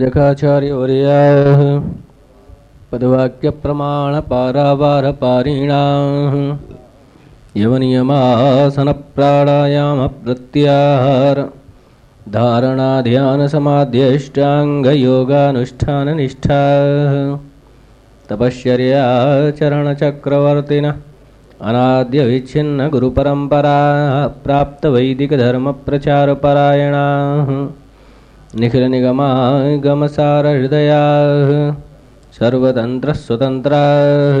जखाचार्यवर्याः पदवाक्यप्रमाणपारावारपारिणाः यवनियमासनप्राणायामप्रत्याहार धारणाध्यानसमाध्यष्टाङ्गयोगानुष्ठाननिष्ठाः तपश्चर्याचरणचक्रवर्तिनः अनाद्यविच्छिन्नगुरुपरम्परा प्राप्तवैदिकधर्मप्रचारपरायणाः निखिलनिगमागमसारहृदयाः सर्वतन्त्रस्वतन्त्राः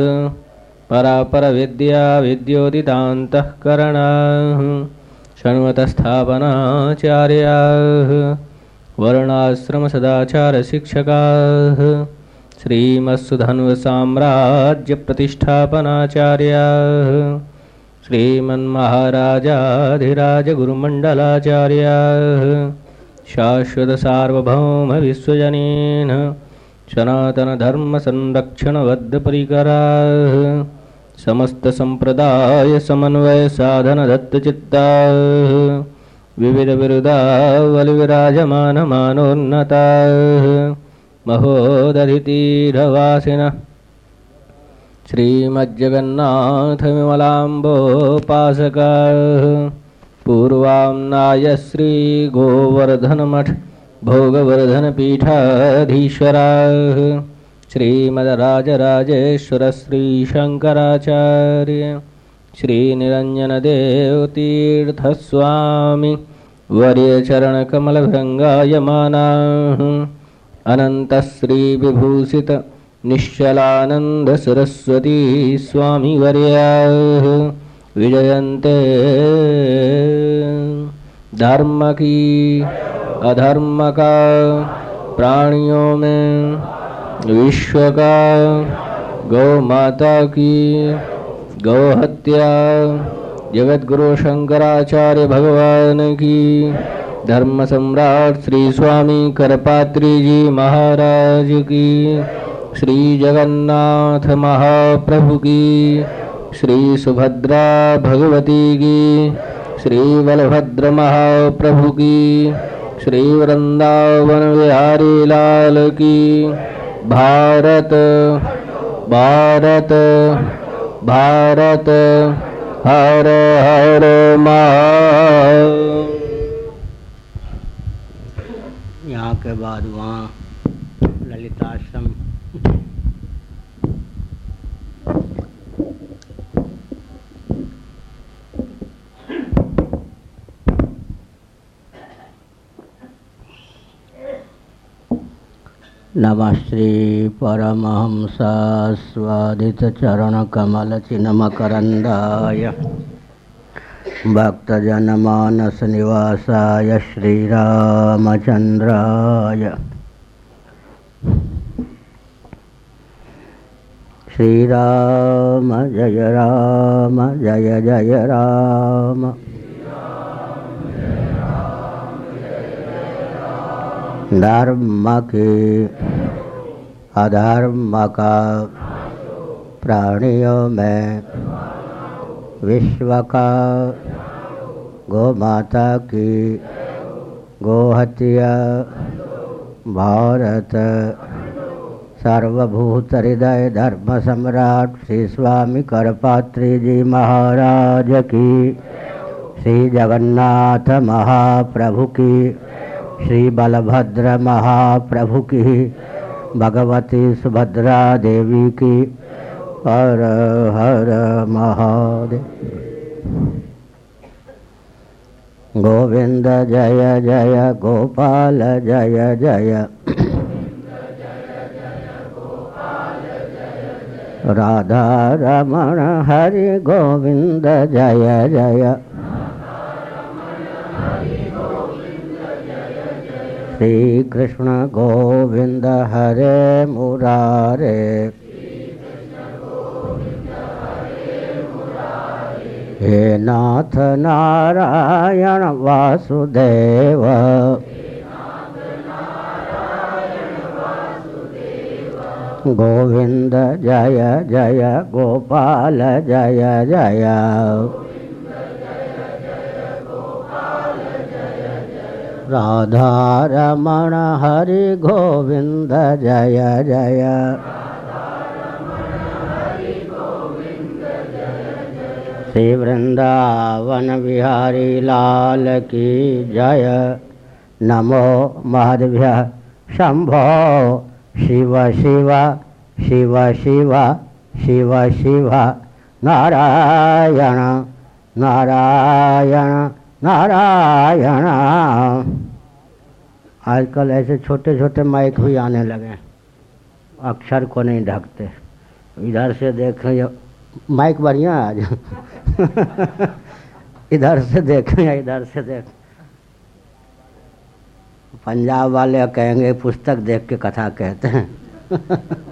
परापरविद्या विद्योदितान्तःकरणाः षण्वतस्थापनाचार्याः वर्णाश्रमसदाचारशिक्षकाः श्रीमत्सुधन्वसाम्राज्यप्रतिष्ठापनाचार्याः श्रीमन्महाराजाधिराजगुरुमण्डलाचार्याः। शाश्वतसार्वभौमविश्वजनेन सनातनधर्मसंरक्षणबद्धपरिकराः समस्तसम्प्रदायसमन्वयसाधनदत्तचित्ताः विविधविरुदावलिविराजमानमानोन्नताः महोदधितीरवासिनः श्रीमज्जगन्नाथविमलाम्बोपासकाः। पूर्वाम्नाय श्रीगोवर्धनमठ भोगवर्धनपीठाधीश्वराः श्रीमदराजराजेश्वरश्रीशङ्कराचार्य श्रीनिरञ्जनदेवतीर्थस्वामि वर्यचरणकमलभृङ्गायमानाः अनन्तश्रीविभूषित निश्चलानन्दसरस्वती स्वामिवर्याः विजयन्ते। धर्म की अधर्म का, प्राणियों में विश्व का गौ माता की गौ हत्या जगत गुरु शंकराचार्य भगवान की धर्म सम्राट श्री स्वामी करपात्री जी महाराज की, श्री जगन्नाथ महाप्रभु की श्री सुभद्रा भगवती की श्री बलभद्र महाप्रभु की। श्री वृंदावन बिहारी लाल की भारत भारत भारत, हर हर महा यहाँ के बाद वहाँ नमः श्री परमहंसास्वादितचरणकमलचिन्मकरन्दाय भक्तजनमानसनिवासाय श्रीरामचन्द्राय। श्रीराम जय राम जय जय राम। धर्म के अधर्म का प्राणियों में विश्व का गौ माता की गोहत्या भारत सर्वभूत हृदय धर्म सम्राट श्री स्वामी करपात्री जी महाराज की। श्री जगन्नाथ महाप्रभु की। श्री बलभद्र महाप्रभु की भगवती सुभद्रा देवी की हर हर महादेव। गोविंद जय जय, गोपाल जय जय। राधा रमण हरि गोविंद जय जय। श्री कृष्ण गोविंद हरे मुरारे। हे नाथ नारायण वासुदेव। गोविंद जय जय गोपाल जय जय। राधारमण हरि गोविंद जय जय। श्री वृंदावन बिहारी लाल की जय। नमो महद्भ्य शंभो शिव शिव शिव शिव शिव शिव। नारायण नारायण नारायण। आजकल ऐसे छोटे छोटे माइक भी आने लगे। अक्षर को नहीं ढकते। इधर से देखें माइक बढ़िया आज। इधर से देखें इधर से देख। पंजाब वाले कहेंगे, पुस्तक देख के कथा कहते हैं।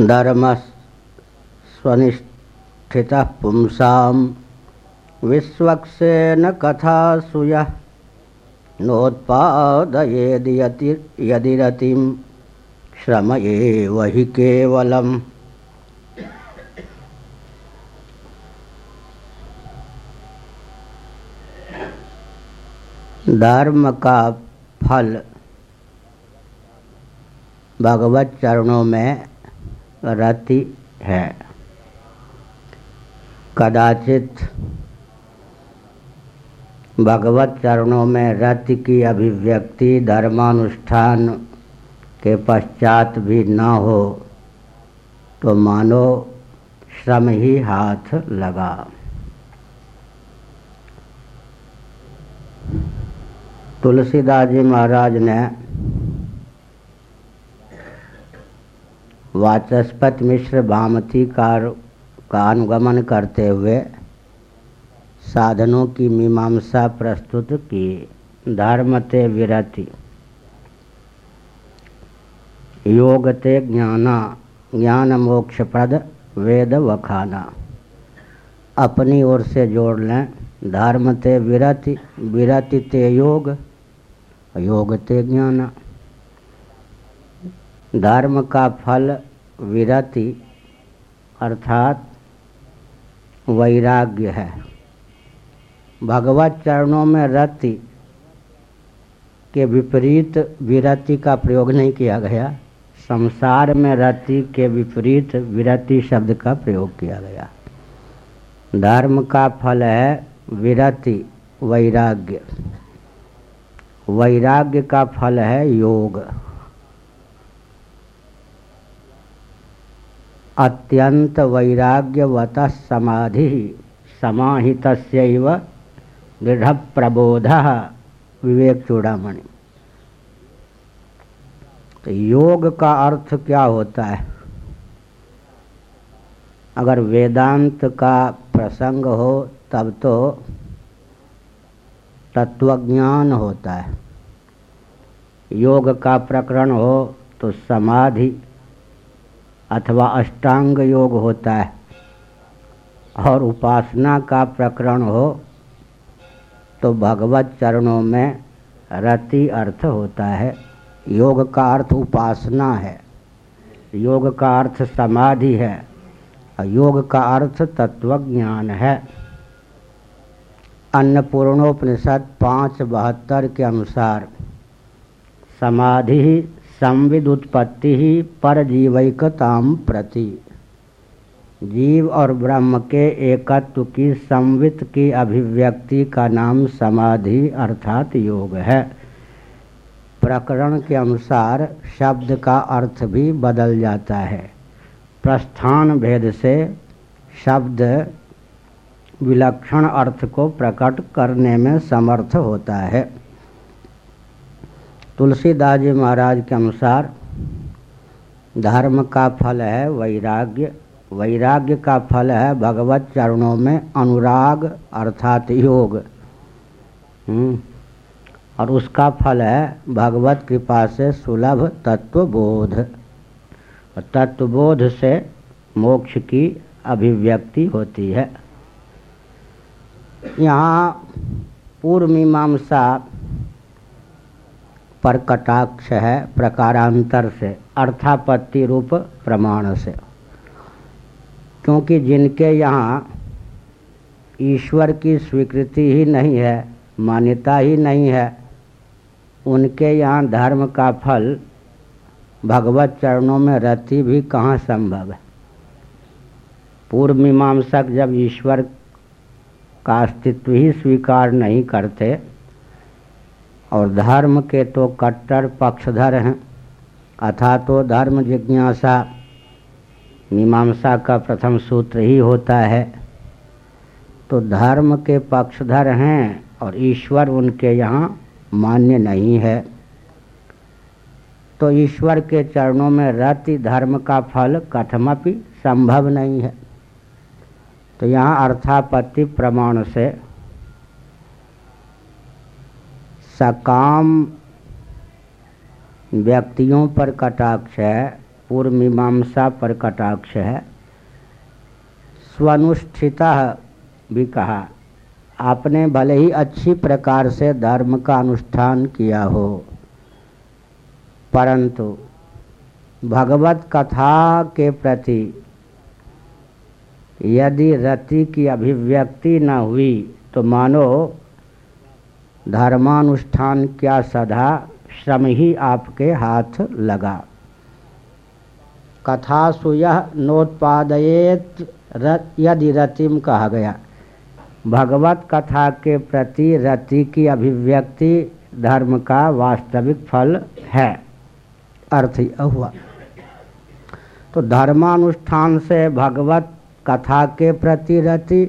धर्म स्वनिष्ठित पुंसा विश्वक्सेन कथासूय नोत्पादयेदि यदि रतिं श्रम हि धर्म का फल भगवत चरणों में रति है। कदाचित भगवत चरणों में रति की अभिव्यक्ति धर्मानुष्ठान के पश्चात भी न हो तो मानो श्रम ही हाथ लगा। तुलसीदास जी महाराज ने वाचस्पत मिश्र भामती कार का अनुगमन करते हुए साधनों की मीमांसा प्रस्तुत की। धर्मते विरति। योगते ज्ञाना ज्ञान मोक्ष प्रद वेद वखाना अपनी ओर से जोड़ लें। धर्म ते विरति विरति ते योग योग ते ज्ञान। धर्म का फल विरति अर्थात वैराग्य है। भगवत चरणों में रति के विपरीत विरति का प्रयोग नहीं किया गया। संसार में रति के विपरीत विरति शब्द का प्रयोग किया गया। धर्म का फल है विरति, वैराग्य। वैराग्य का फल है योग। अत्यंत वैराग्यवत समाधि समाहित दृढ़ प्रबोध विवेक चूड़ामणि। तो योग का अर्थ क्या होता है? अगर वेदांत का प्रसंग हो, तब तो तत्वज्ञान होता है। योग का प्रकरण हो तो समाधि अथवा अष्टांग योग होता है, और उपासना का प्रकरण हो तो भगवत चरणों में रति अर्थ होता है। योग का अर्थ उपासना है। योग का अर्थ समाधि है योग का अर्थ तत्वज्ञान है। अन्नपूर्णोपनिषद पाँच बहत्तर के अनुसार समाधि संविद उत्पत्ति ही पर जीवैकताम प्रति। जीव और ब्रह्म के एकत्व की संवित की अभिव्यक्ति का नाम समाधि अर्थात योग है। प्रकरण के अनुसार शब्द का अर्थ भी बदल जाता है। प्रस्थान भेद से शब्द विलक्षण अर्थ को प्रकट करने में समर्थ होता है। तुलसीदास जी महाराज के अनुसार धर्म का फल है वैराग्य। वैराग्य का फल है भगवत चरणों में अनुराग अर्थात योग। हम्म, और उसका फल है भगवत कृपा से सुलभ तत्वबोध। तत्वबोध से मोक्ष की अभिव्यक्ति होती है। यहाँ पूर्व मीमांसा पर कटाक्ष है प्रकारांतर से, अर्थापत्ति रूप प्रमाण से। क्योंकि जिनके यहाँ ईश्वर की स्वीकृति ही नहीं है, मान्यता ही नहीं है, उनके यहाँ धर्म का फल भगवत चरणों में रति भी कहाँ संभव है? पूर्व मीमांसक जब ईश्वर का अस्तित्व ही स्वीकार नहीं करते और धर्म के तो कट्टर पक्षधर हैं। अथा तो धर्म जिज्ञासा, मीमांसा का प्रथम सूत्र ही होता है। तो धर्म के पक्षधर हैं और ईश्वर उनके यहाँ मान्य नहीं है। तो ईश्वर के चरणों में रति धर्म का फल कथमपि संभव नहीं है। तो यहाँ अर्थापत्ति प्रमाण से सकाम व्यक्तियों पर कटाक्ष है पूर्व मीमांसा पर कटाक्ष है। स्वनुष्ठिता भी कहा, आपने भले ही अच्छी प्रकार से धर्म का अनुष्ठान किया हो, परंतु भगवत कथा के प्रति यदि रति की अभिव्यक्ति न हुई तो मानो धर्मानुष्ठान क्या सदा श्रम ही आपके हाथ लगा। कथा सुय नोत्पादयेत यदि रतिम कहा गया। भगवत कथा के प्रति रति की अभिव्यक्ति धर्म का वास्तविक फल है। अर्थ हुआ। तो धर्मानुष्ठान से भगवत कथा के प्रति रति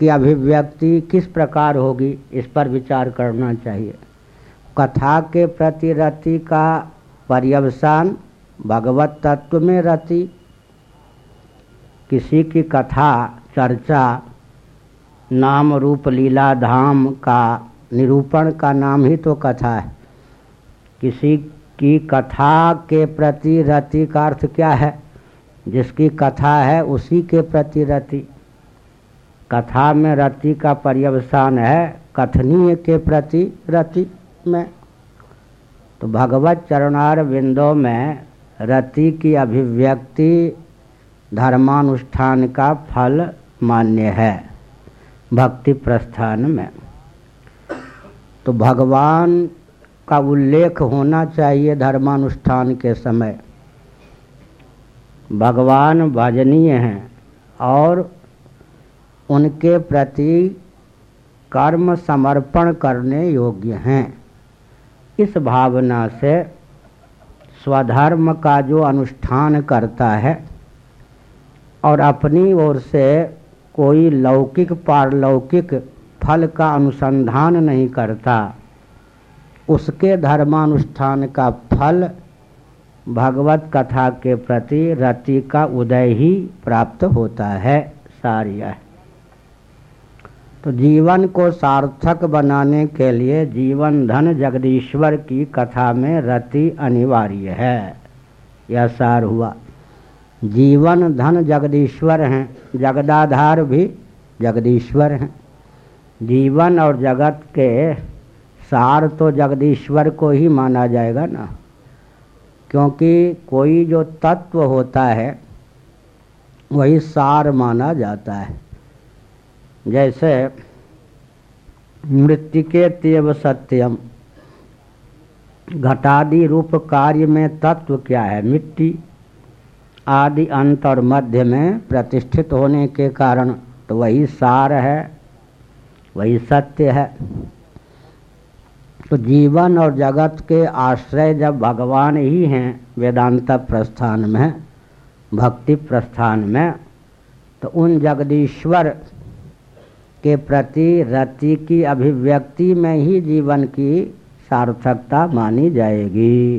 की अभिव्यक्ति किस प्रकार होगी, इस पर विचार करना चाहिए। कथा के प्रति रति का पर्यवसान भगवत तत्व में रति। किसी की कथा, चर्चा, नाम रूप लीला धाम का निरूपण का नाम ही तो कथा है। किसी की कथा के प्रति रति का अर्थ क्या है? जिसकी कथा है उसी के प्रति रति। कथा में रति का पर्यवसान है, कथनीय के प्रति रति में। तो भगवत चरणार बिंदों में रति की अभिव्यक्ति धर्मानुष्ठान का फल मान्य है, भक्ति प्रस्थान में। तो भगवान का उल्लेख होना चाहिए धर्मानुष्ठान के समय। भगवान भजनीय हैं और उनके प्रति कर्म समर्पण करने योग्य हैं। इस भावना से स्वधर्म का जो अनुष्ठान करता है और अपनी ओर से कोई लौकिक, पारलौकिक फल का अनुसंधान नहीं करता, उसके धर्मानुष्ठान का फल भगवत कथा के प्रति रति का उदय ही प्राप्त होता है, सार्य। तो जीवन को सार्थक बनाने के लिए जीवन धन जगदीश्वर की कथा में रति अनिवार्य है। यह सार हुआ। जीवन धन जगदीश्वर हैं, जगदाधार भी जगदीश्वर हैं। जीवन और जगत के सार तो जगदीश्वर को ही माना जाएगा ना। क्योंकि कोई जो तत्व होता है, वही सार माना जाता है। जैसे मृतिके तेव सत्यम। घटादि रूप कार्य में तत्व क्या है? मिट्टी आदि अंत और मध्य में प्रतिष्ठित होने के कारण तो वही सार है, वही सत्य है। तो जीवन और जगत के आश्रय जब भगवान ही हैं वेदांत प्रस्थान में, भक्ति प्रस्थान में तो उन जगदीश्वर के प्रति रति की अभिव्यक्ति में ही जीवन की सार्थकता मानी जाएगी।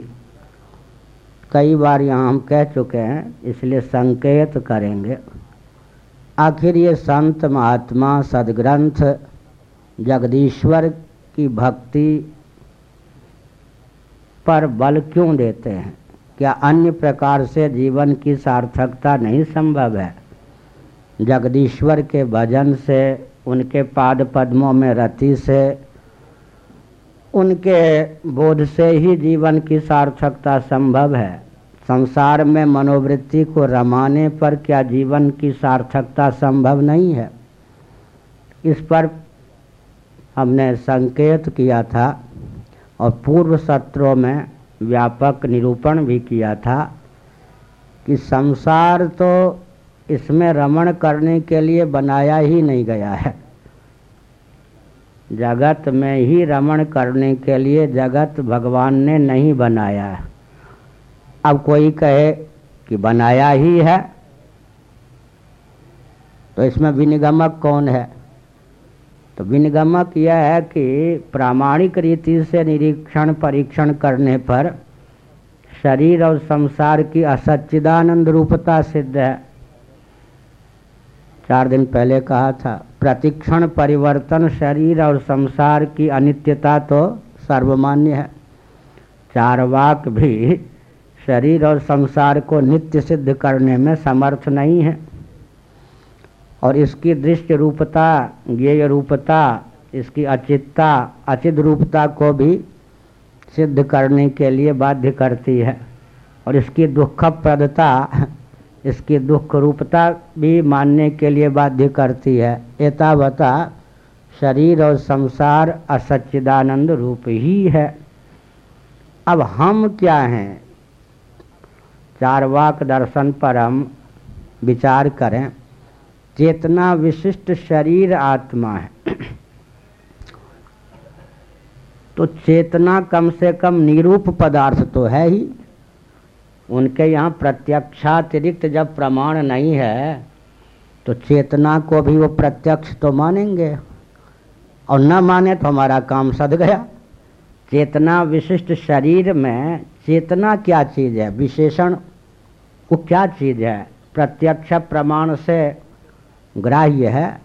कई बार यहाँ हम कह चुके हैं, इसलिए संकेत करेंगे। आखिर ये संत महात्मा सदग्रंथ जगदीश्वर की भक्ति पर बल क्यों देते हैं? क्या अन्य प्रकार से जीवन की सार्थकता नहीं संभव है? जगदीश्वर के भजन से उनके पाद पद्मों में रति से, उनके बोध से ही जीवन की सार्थकता संभव है। संसार में मनोवृत्ति को रमाने पर क्या जीवन की सार्थकता संभव नहीं है? इस पर हमने संकेत किया था और पूर्व सत्रों में व्यापक निरूपण भी किया था कि संसार तो इसमें रमण करने के लिए बनाया ही नहीं गया है। जगत में ही रमण करने के लिए जगत भगवान ने नहीं बनाया है। अब कोई कहे कि बनाया ही है तो इसमें विनिगमक कौन है? तो विनिगमक यह है कि प्रामाणिक रीति से निरीक्षण परीक्षण करने पर शरीर और संसार की असच्चिदानंद रूपता सिद्ध है। चार दिन पहले कहा था, प्रतिक्षण परिवर्तन शरीर और संसार की अनित्यता तो सर्वमान्य है। चार वाक भी शरीर और संसार को नित्य सिद्ध करने में समर्थ नहीं है। और इसकी दृश्य रूपता, ज्ञेय रूपता, इसकी अचितता अचित रूपता को भी सिद्ध करने के लिए बाध्य करती है। और इसकी दुखप्रदता इसकी दुख रूपता भी मानने के लिए बाध्य करती है। एतावता शरीर और संसार असच्चिदानंद रूप ही है। अब हम क्या हैं? चारवाक दर्शन पर हम विचार करें। चेतना विशिष्ट शरीर आत्मा है। तो चेतना कम से कम निरूप पदार्थ तो है ही। उनके यहाँ प्रत्यक्षातिरिक्त जब प्रमाण नहीं है तो चेतना को भी वो प्रत्यक्ष तो मानेंगे। और न माने तो हमारा काम सद गया। चेतना विशिष्ट शरीर में चेतना क्या चीज़ है? विशेषण, वो क्या चीज़ है? प्रत्यक्ष प्रमाण से ग्राह्य है,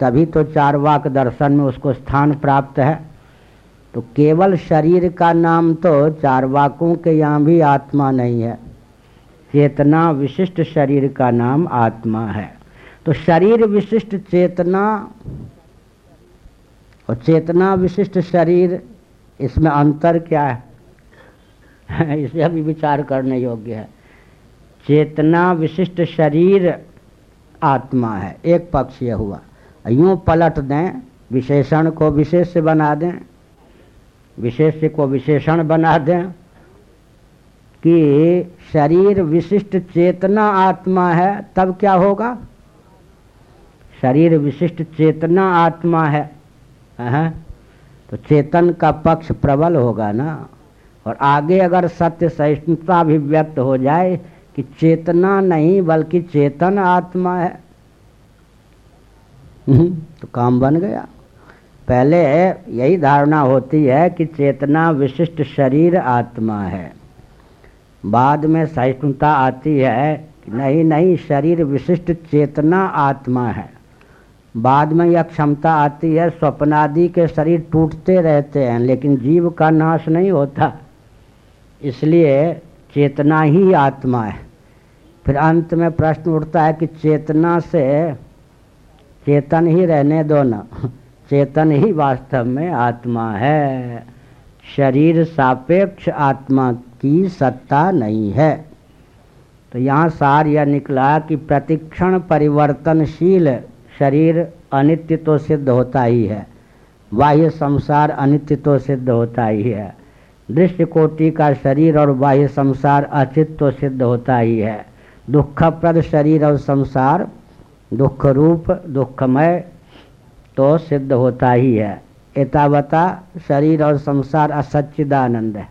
तभी तो चार वाक दर्शन में उसको स्थान प्राप्त है। तो केवल शरीर का नाम तो चार वाकों के यहाँ भी आत्मा नहीं है। चेतना विशिष्ट शरीर का नाम आत्मा है। तो शरीर विशिष्ट चेतना और चेतना विशिष्ट शरीर, इसमें अंतर क्या है? इसे अभी विचार करने योग्य है। चेतना विशिष्ट शरीर आत्मा है। एक पक्ष यह हुआ। यूँ पलट दें, विशेषण को विशेष बना दें। विशेष को विशेषण बना दें कि शरीर विशिष्ट चेतना आत्मा है तब क्या होगा? शरीर विशिष्ट चेतना आत्मा है। तो चेतन का पक्ष प्रबल होगा ना? और आगे अगर सत्य सहिष्णुता भी व्यक्त हो जाए कि चेतना नहीं बल्कि चेतन आत्मा है। हम्म, तो काम बन गया। पहले यही धारणा होती है कि चेतना विशिष्ट शरीर आत्मा है। बाद में सहिष्णुता आती है कि नहीं नहीं, शरीर विशिष्ट चेतना आत्मा है। बाद में यह क्षमता आती है स्वप्नादि के शरीर टूटते रहते हैं, लेकिन जीव का नाश नहीं होता। इसलिए चेतना ही आत्मा है। फिर अंत में प्रश्न उठता है कि चेतना से चेतन ही रहने दो ना। चेतन ही वास्तव में आत्मा है। शरीर सापेक्ष आत्मा की सत्ता नहीं है। तो यहाँ सार यह निकला कि प्रतिक्षण परिवर्तनशील शरीर अनित्य तो सिद्ध होता ही है। बाह्य संसार अनित्य तो सिद्ध होता ही है। दृश्य कोटि का शरीर और बाह्य संसार अचित तो सिद्ध होता ही है। दुखप्रद शरीर और संसार दुख रूप दुखमय तो सिद्ध होता ही है। एतावता शरीर और संसार असच्चिदानंद है।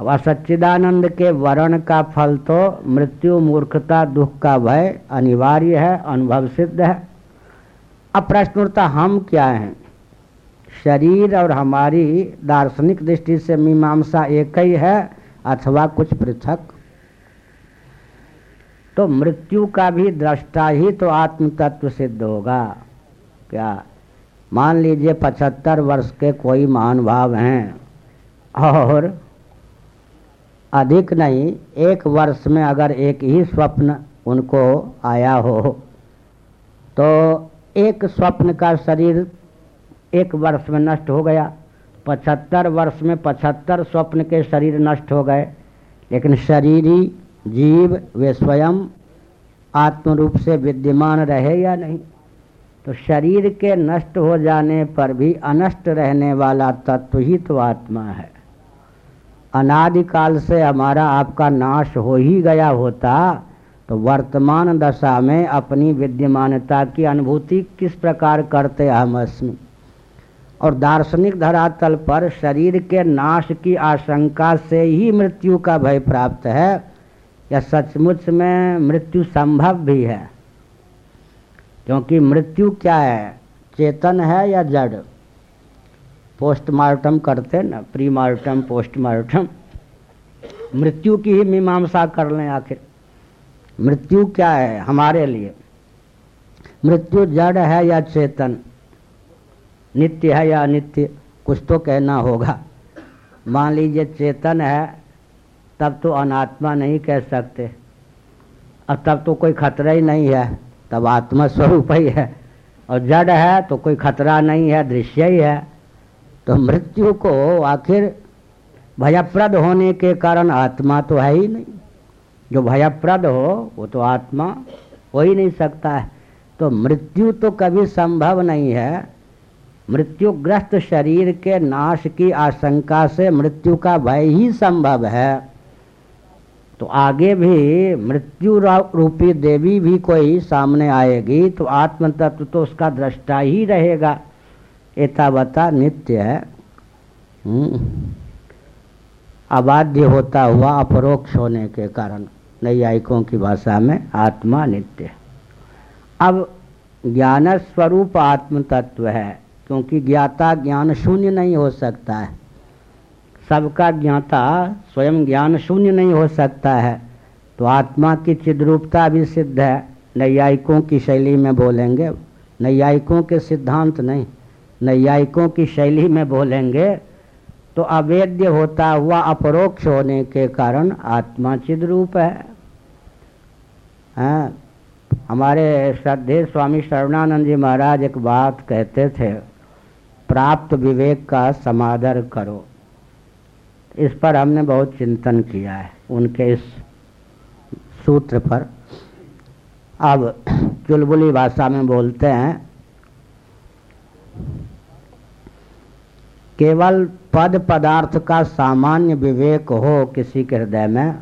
अब असच्चिदानंद के वर्ण का फल तो मृत्यु, मूर्खता, दुख का भय अनिवार्य है, अनुभव सिद्ध है। अब प्रश्न उठता हम क्या हैं? शरीर और हमारी दार्शनिक दृष्टि से मीमांसा एक ही है अथवा कुछ पृथक? तो मृत्यु का भी दृष्टा ही तो आत्म तत्व सिद्ध होगा। क्या? मान लीजिए पचहत्तर वर्ष के कोई महानुभाव हैं और अधिक नहीं, एक वर्ष में अगर एक ही स्वप्न उनको आया हो तो एक स्वप्न का शरीर एक वर्ष में नष्ट हो गया। पचहत्तर वर्ष में पचहत्तर स्वप्न के शरीर नष्ट हो गए। लेकिन शरीरी जीव वे स्वयं आत्म रूप से विद्यमान रहे या नहीं? तो शरीर के नष्ट हो जाने पर भी अनष्ट रहने वाला तत्व ही तो आत्मा है। अनादिकाल से हमारा आपका नाश हो ही गया होता तो वर्तमान दशा में अपनी विद्यमानता की अनुभूति किस प्रकार करते हम अस्मि? और दार्शनिक धरातल पर शरीर के नाश की आशंका से ही मृत्यु का भय प्राप्त है, या सचमुच में मृत्यु संभव भी है? क्योंकि मृत्यु क्या है? चेतन है या जड़? पोस्टमार्टम करते ना प्रीमार्टम पोस्टमार्टम मृत्यु की ही मीमांसा कर लें आखिर। मृत्यु क्या है हमारे लिए? मृत्यु जड़ है या चेतन? नित्य है या अनित्य? कुछ तो कहना होगा। मान लीजिए चेतन है, तब तो अनात्मा नहीं कह सकते। और तब तो कोई खतरा ही नहीं है। तब आत्मा स्वरूप ही है। और जड़ है तो कोई खतरा नहीं है, दृश्य ही है। तो मृत्यु को आखिर भयप्रद होने के कारण आत्मा तो है ही नहीं। जो भयप्रद हो, वो तो आत्मा हो ही नहीं सकता है। तो मृत्यु तो कभी संभव नहीं है। मृत्युग्रस्त शरीर के नाश की आशंका से मृत्यु का भय ही संभव है। तो आगे भी मृत्यु रूपी देवी भी कोई सामने आएगी तो आत्म तत्व तो उसका दृष्टा ही रहेगा। एतावता नित्य है। हम्म। अबाध्य होता हुआ अपरोक्ष होने के कारण नैयायिकों की भाषा में आत्मा नित्य अब ज्ञान स्वरूप आत्म तत्व है, क्योंकि ज्ञाता ज्ञान शून्य नहीं हो सकता है। सबका ज्ञाता स्वयं ज्ञान शून्य नहीं हो सकता है। तो आत्मा की चिद्रूपता भी सिद्ध है। नैयायिकों की शैली में बोलेंगे। नैयायिकों के सिद्धांत नहीं, नैयायिकों की शैली में बोलेंगे तो अवेद्य होता हुआ अपरोक्ष होने के कारण आत्मा चिद्रूप है। हाँ हमारे श्रद्धे स्वामी शरणानंद जी महाराज एक बात कहते थे, प्राप्त विवेक का समादर करो। इस पर हमने बहुत चिंतन किया है, उनके इस सूत्र पर। अब चुलबुली भाषा में बोलते हैं, केवल पद पदार्थ का सामान्य विवेक हो किसी के हृदय में,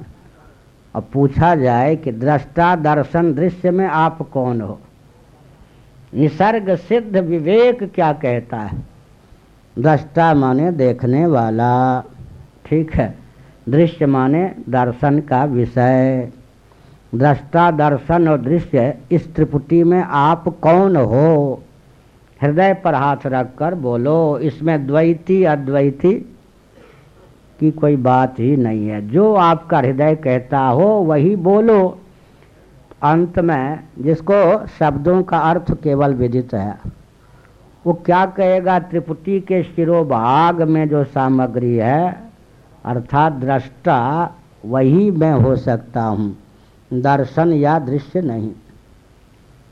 और पूछा जाए कि दृष्टा दर्शन दृश्य में आप कौन हो? निसर्ग सिद्ध विवेक क्या कहता है? दृष्टा माने देखने वाला। ठीक है। दृश्य माने दर्शन का विषय। दृष्टा दर्शन और दृश्य इस त्रिपुटी में आप कौन हो? हृदय पर हाथ रखकर बोलो, इसमें द्वैती अद्वैती की कोई बात ही नहीं है। जो आपका हृदय कहता हो, वही बोलो। अंत में जिसको शब्दों का अर्थ केवल विदित है, वो क्या कहेगा? त्रिपुटी के शिरोभाग में जो सामग्री है अर्थात दृष्टा वही मैं हो सकता हूँ। दर्शन या दृश्य नहीं।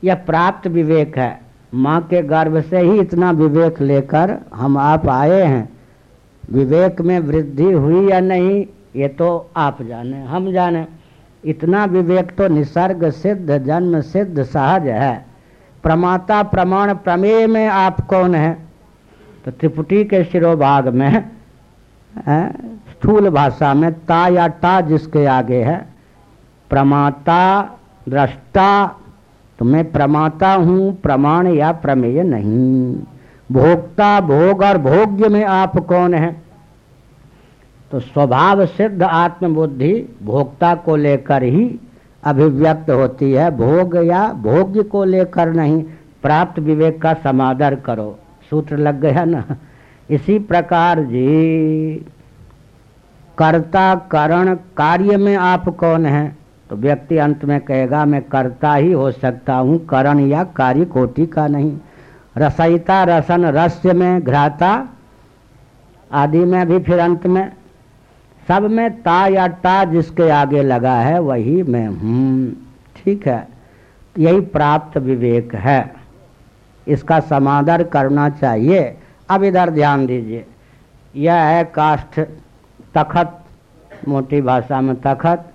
यह प्राप्त विवेक है। माँ के गर्भ से ही इतना विवेक लेकर हम आप आए हैं। विवेक में वृद्धि हुई या नहीं, ये तो आप जाने, हम जाने। इतना विवेक तो निसर्ग सिद्ध, जन्म सिद्ध, सहज है। प्रमाता प्रमाण प्रमेय में आप कौन है? तो त्रिपुटी के शिरोभाग में स्थूल भाषा में ता या टा जिसके आगे है, प्रमाता दृष्टा तो मैं प्रमाता हूँ, प्रमाण या प्रमेय नहीं। भोक्ता, भोग और भोग्य में आप कौन है? तो स्वभाव सिद्ध आत्मबुद्धि भोक्ता को लेकर ही अभिव्यक्त होती है, भोग या भोग्य को लेकर नहीं। प्राप्त विवेक का समादर करो। सूत्र लग गया ना? इसी प्रकार जी। कर्ता करण कार्य में आप कौन है? तो व्यक्ति अंत में कहेगा, मैं करता ही हो सकता हूँ, करण या कार्य कोटि का नहीं। रसयिता, रसन रस्य में, घ्राता आदि में भी फिर अंत में। सब में ता या टा जिसके आगे लगा है, वही मैं हूँ। ठीक है, यही प्राप्त विवेक है। इसका समाधान करना चाहिए। अब इधर ध्यान दीजिए। यह है काष्ठ तखत, मोटी भाषा में तखत,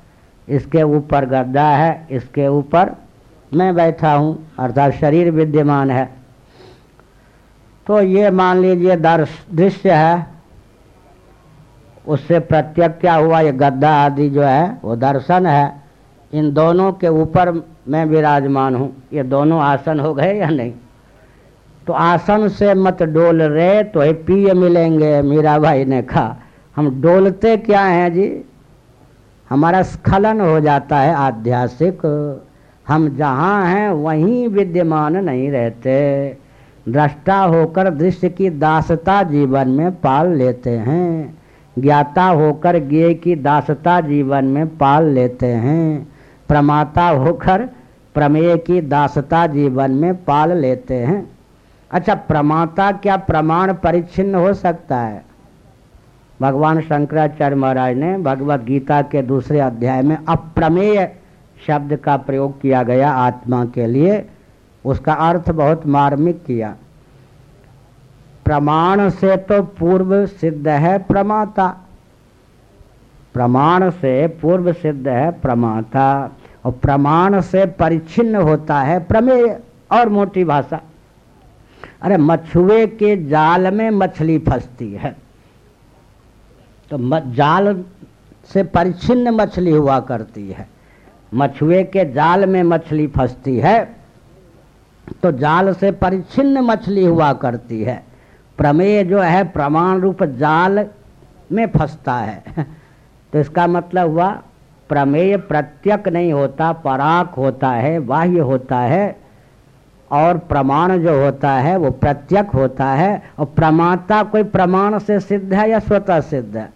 इसके ऊपर गद्दा है, इसके ऊपर मैं बैठा हूँ, अर्थात शरीर विद्यमान है। तो ये मान लीजिए दर्श, दृश्य है, उससे प्रत्यक क्या हुआ, ये गद्दा आदि जो है, वो दर्शन है। इन दोनों के ऊपर मैं विराजमान हूँ। ये दोनों आसन हो गए या नहीं? तो आसन से मत डोल रहे तो ये पिय मिलेंगे, मीरा भाई ने कहा। हम डोलते क्या हैं जी? हमारा स्खलन हो जाता है आध्यात्मिक हम जहाँ हैं, वहीं विद्यमान नहीं रहते। दृष्टा होकर दृश्य की दासता जीवन में पाल लेते हैं। ज्ञाता होकर ज्ञे की दासता जीवन में पाल लेते हैं। प्रमाता होकर प्रमेय की दासता जीवन में पाल लेते हैं। अच्छा प्रमाता क्या प्रमाण परिच्छिन्न हो सकता है? भगवान शंकराचार्य महाराज ने भगवत गीता के दूसरे अध्याय में अप्रमेय शब्द का प्रयोग किया गया आत्मा के लिए। उसका अर्थ बहुत मार्मिक किया। प्रमाण से तो पूर्व सिद्ध है प्रमाता। प्रमाण से पूर्व सिद्ध है प्रमाता। और प्रमाण से परिच्छिन्न होता है प्रमेय और मोटी भाषा। अरे मछुए के जाल में मछली फंसती है। तो जाल से परिच्छिन्न मछली हुआ करती है। मछुए के जाल में मछली फंसती है तो जाल से परिच्छिन्न मछली हुआ करती है। प्रमेय जो है, प्रमाण रूप जाल में फंसता है। तो इसका मतलब हुआ, प्रमेय प्रत्यक नहीं होता, पराक होता है, बाह्य होता है, और प्रमाण जो होता है, वो प्रत्यक होता है, और प्रमाता कोई प्रमाण से सिद्ध है या स्वतः सिद्ध है।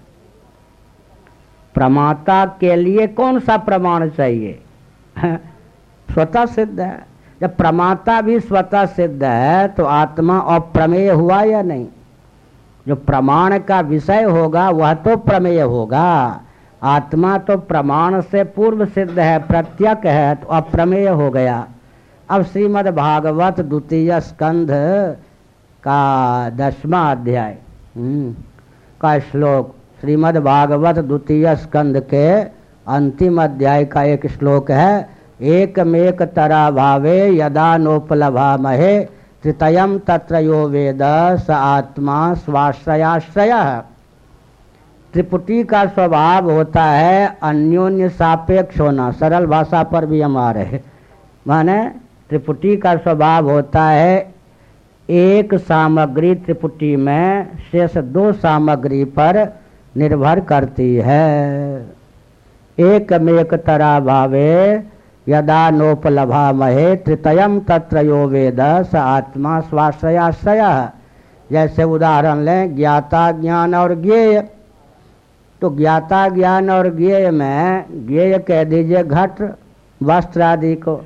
प्रमाता के लिए कौन सा प्रमाण चाहिए? स्वतः सिद्ध है। जब प्रमाता भी स्वतः सिद्ध है तो आत्मा अप्रमेय हुआ या नहीं? जो प्रमाण का विषय होगा वह तो प्रमेय होगा। आत्मा तो प्रमाण से पूर्व सिद्ध है प्रत्यक है तो अप्रमेय हो गया। अब श्रीमद् भागवत द्वितीय स्कंध का दसवा अध्याय हम्म, का श्लोक श्रीमद् भागवत द्वितीय स्कंद के अंतिम अध्याय का एक श्लोक है एक मेक तरा भावे यदा नोपलभा महे तृतयम तत्र यो वेद स आत्मा स्वाश्रयाश्रय। त्रिपुटी का स्वभाव होता है अन्योन्य सापेक्ष होना, सरल भाषा पर भी हम आ रहे माने त्रिपुटी का स्वभाव होता है, एक सामग्री त्रिपुटी में, शेष दो सामग्री पर निर्भर करती है। एक मेक तरा भावे यदा नोपलभा महे तृतयम तत्र यो वेद, स आत्मा स्वाश्रयाश्रय। जैसे उदाहरण लें, ज्ञाता ज्ञान और ज्ञेय। तो ज्ञाता ज्ञान और ज्ञेय में ज्ञेय कह दीजिए घट, वस्त्र आदि को।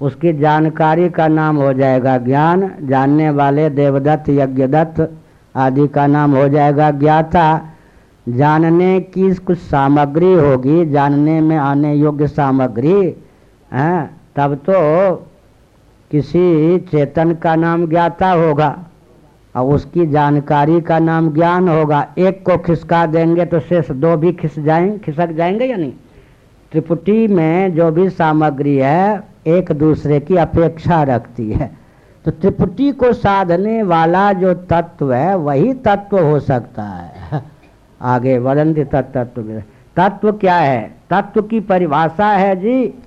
उसकी जानकारी का नाम हो जाएगा ज्ञान, जानने वाले देवदत्त, यज्ञदत्त आदि का नाम हो जाएगा ज्ञाता। जानने की कुछ सामग्री होगी, जानने में आने योग्य सामग्री, है, तब तो किसी चेतन का नाम ज्ञाता होगा और उसकी जानकारी का नाम ज्ञान होगा। एक को खिसका देंगे तो शेष दो भी खिस जाएँगे खिसक जाएँगे या नहीं? त्रिपुटी में जो भी सामग्री है, एक दूसरे की अपेक्षा रखती है। तो त्रिपुटी को साधने वाला जो तत्व है, वही तत्व हो सकता है। आगे वदंती तत्व तत्व क्या है? तत्व की परिभाषा है जी।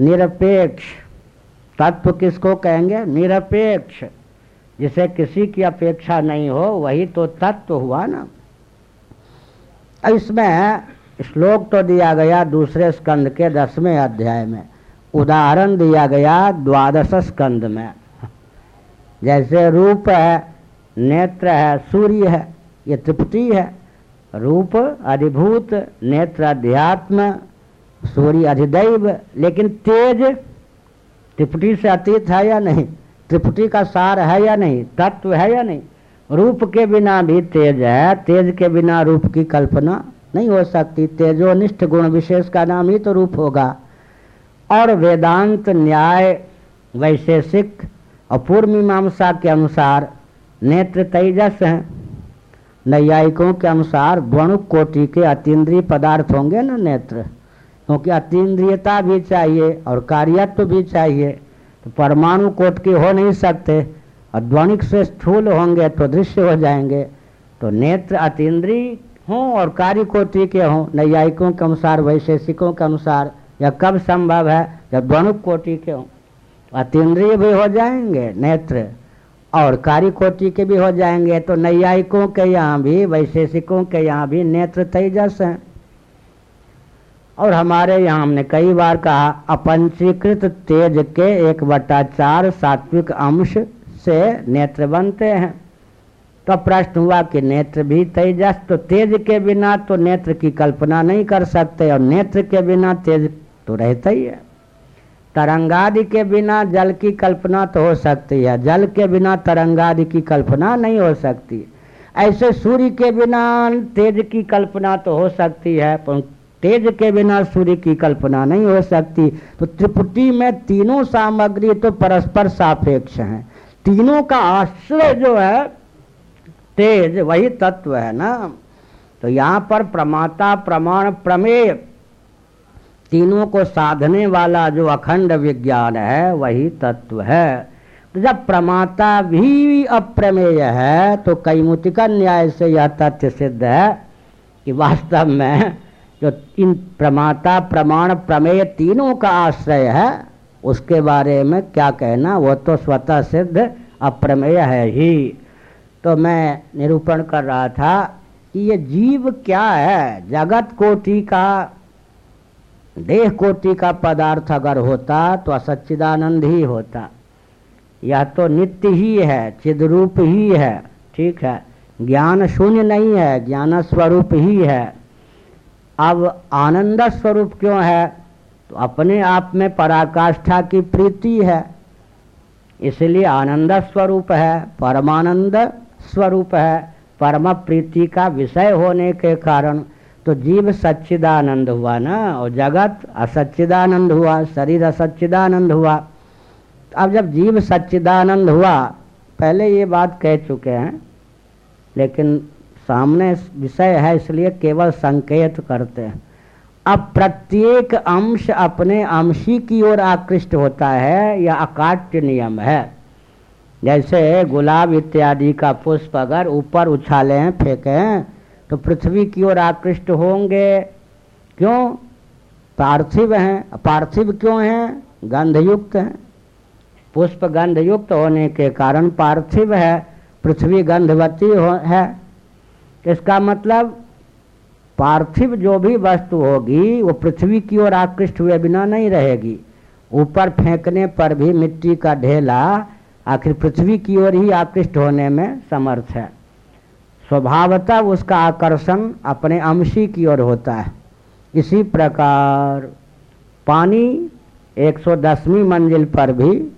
निरपेक्ष। तत्व किसको कहेंगे? निरपेक्ष। जिसे किसी की अपेक्षा नहीं हो, वही तो तत्व हुआ ना। इसमें श्लोक तो दिया गया दूसरे स्कंद के दसवें अध्याय में। उदाहरण दिया गया द्वादश स्कंद में। जैसे रूप है, नेत्र है, सूर्य है। ये त्रिपुटी है। रूप, अधिभूत नेत्र अध्यात्म सूर्य अधिदैव, लेकिन तेज त्रिपुटी से अतीत है या नहीं? त्रिपुटी का सार है या नहीं? तत्व है या नहीं? रूप के बिना भी तेज है। तेज के बिना रूप की कल्पना नहीं हो सकती। तेजोनिष्ठ गुण विशेष का नाम ही तो रूप होगा। और वेदांत न्याय, वैशेषिक और पूर्व मीमांसा के अनुसार नेत्र तेजस हैं। नैयायिकों के अनुसार द्वणु कोटि के अतीन्द्रिय पदार्थ होंगे ना नेत्र। क्योंकि अतीन्द्रियता भी चाहिए और कार्यत्व भी चाहिए तो परमाणु कोट के हो नहीं सकते और ध्वनिक से स्थूल होंगे तो दृश्य हो जाएँगे तो नेत्र अतीन्द्रिय हों और कार्य कोटि के हों, नैयायिकों के अनुसार, वैशेषिकों के अनुसार यह कब संभव है जब द्वणुक कोटि के हों। अतीन्द्रिय भी हो जाएँगे, नेत्र। और कार्य कोटि के भी हो जाएँगे तो नैयायिकों के यहाँ भी, वैशेषिकों के यहाँ भी नेत्र तेजस हैं। और हमारे यहाँ हमने कई बार कहा, अपंचीकृत तेज के एक बटा चार सात्विक अंश से नेत्र बनते हैं। तो प्रश्न हुआ कि नेत्र भी तेजस तो तेज के बिना तो नेत्र की कल्पना नहीं कर सकते, और नेत्र के बिना तेज तो रहता ही है। तरंगादि के बिना जल की कल्पना तो हो सकती है। जल के बिना तरंगादि की कल्पना नहीं हो सकती। ऐसे सूर्य के बिना तेज की कल्पना तो हो सकती है, पर तेज के बिना सूर्य की कल्पना नहीं हो सकती। तो त्रिपुटी में तीनों सामग्री तो परस्पर सापेक्ष हैं। तीनों का आश्रय जो है, तेज, वही तत्व है ना। तो यहाँ पर प्रमाता प्रमाण प्रमेय तीनों को साधने वाला जो अखंड विज्ञान है, वही तत्व है। तो जब प्रमाता भी अप्रमेय है तो कैमुतिका न्याय से यह तथ्य सिद्ध है कि वास्तव में जो इन प्रमाता, प्रमाण, प्रमेय तीनों का आश्रय है, उसके बारे में क्या कहना, वो तो स्वतः सिद्ध अप्रमेय है ही। तो मैं निरूपण कर रहा था कि ये जीव क्या है? जगत कोटि का देह कोटि का पदार्थ अगर होता तो असच्चिदानंद ही होता। यह तो नित्य ही है, चिद्रूप ही है, ठीक है? ज्ञान शून्य नहीं है, ज्ञान स्वरूप ही है। अब आनंद स्वरूप क्यों है? तो अपने आप में पराकाष्ठा की प्रीति है। इसलिए आनंद स्वरूप है, परमानंद स्वरूप है। परम प्रीति का विषय होने के कारण तो जीव सच्चिदानंद हुआ ना, और जगत असच्चिदानंद हुआ, शरीर असच्चिदानंद हुआ। अब जब जीव सच्चिदानंद हुआ, पहले ये बात कह चुके हैं, लेकिन सामने विषय है, इसलिए केवल संकेत करते हैं। अब प्रत्येक अंश अपने अंशी की ओर आकृष्ट होता है, यह अकाट्य नियम है। जैसे गुलाब इत्यादि का पुष्प अगर ऊपर उछाले हैं, फेंके हैं तो पृथ्वी की ओर आकृष्ट होंगे। क्यों? पार्थिव हैं। पार्थिव क्यों हैं? गंधयुक्त हैं। पुष्प गंधयुक्त होने के कारण पार्थिव है। पृथ्वी गंधवती है। इसका मतलब पार्थिव जो भी वस्तु होगी, वो पृथ्वी की ओर आकृष्ट हुए बिना नहीं रहेगी। ऊपर फेंकने पर भी मिट्टी का ढेला आखिर पृथ्वी की ओर ही आकृष्ट होने में समर्थ है। स्वभावतः उसका आकर्षण अपने अंशी की ओर होता है। इसी प्रकार पानी 110वीं मंजिल पर भी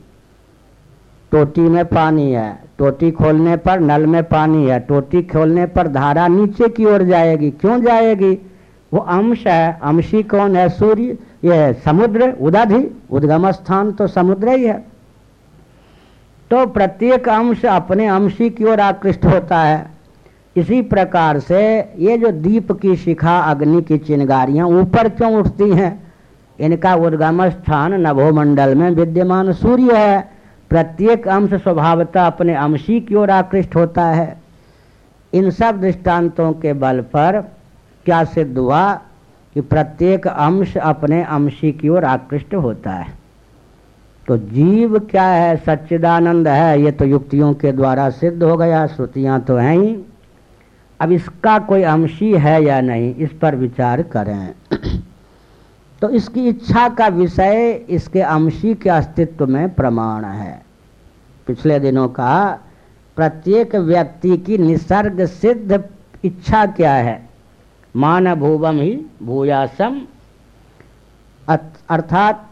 टोटी में पानी है। टोटी खोलने पर नल में पानी है। टोटी खोलने पर धारा नीचे की ओर जाएगी। क्यों जाएगी? वो अंश है। अंशी कौन है? सूर्य। ये समुद्र। उदधि। उद्गम स्थान तो समुद्र ही है। तो प्रत्येक अंश अपने अंशी की ओर आकृष्ट होता है। इसी प्रकार से ये जो दीप की शिखा, अग्नि की चिंगारियाँ ऊपर क्यों उठती हैं? इनका उद्गम स्थान नभोमंडल में विद्यमान सूर्य है। प्रत्येक अंश स्वभावता अपने अंशी की ओर आकृष्ट होता है। इन सब दृष्टांतों के बल पर क्या सिद्ध हुआ कि प्रत्येक अंश अपने अंशी की ओर आकृष्ट होता है? तो जीव क्या है? सच्चिदानंद है। ये तो युक्तियों के द्वारा सिद्ध हो गया। श्रुतियाँ तो हैं ही। अब इसका कोई अंशी है या नहीं, इस पर विचार करें। तो इसकी इच्छा का विषय इसके अंशी के अस्तित्व में प्रमाण है। पिछले दिनों का प्रत्येक व्यक्ति की निसर्ग सिद्ध इच्छा क्या है? मान भूवम ही भूयासम। अर्थात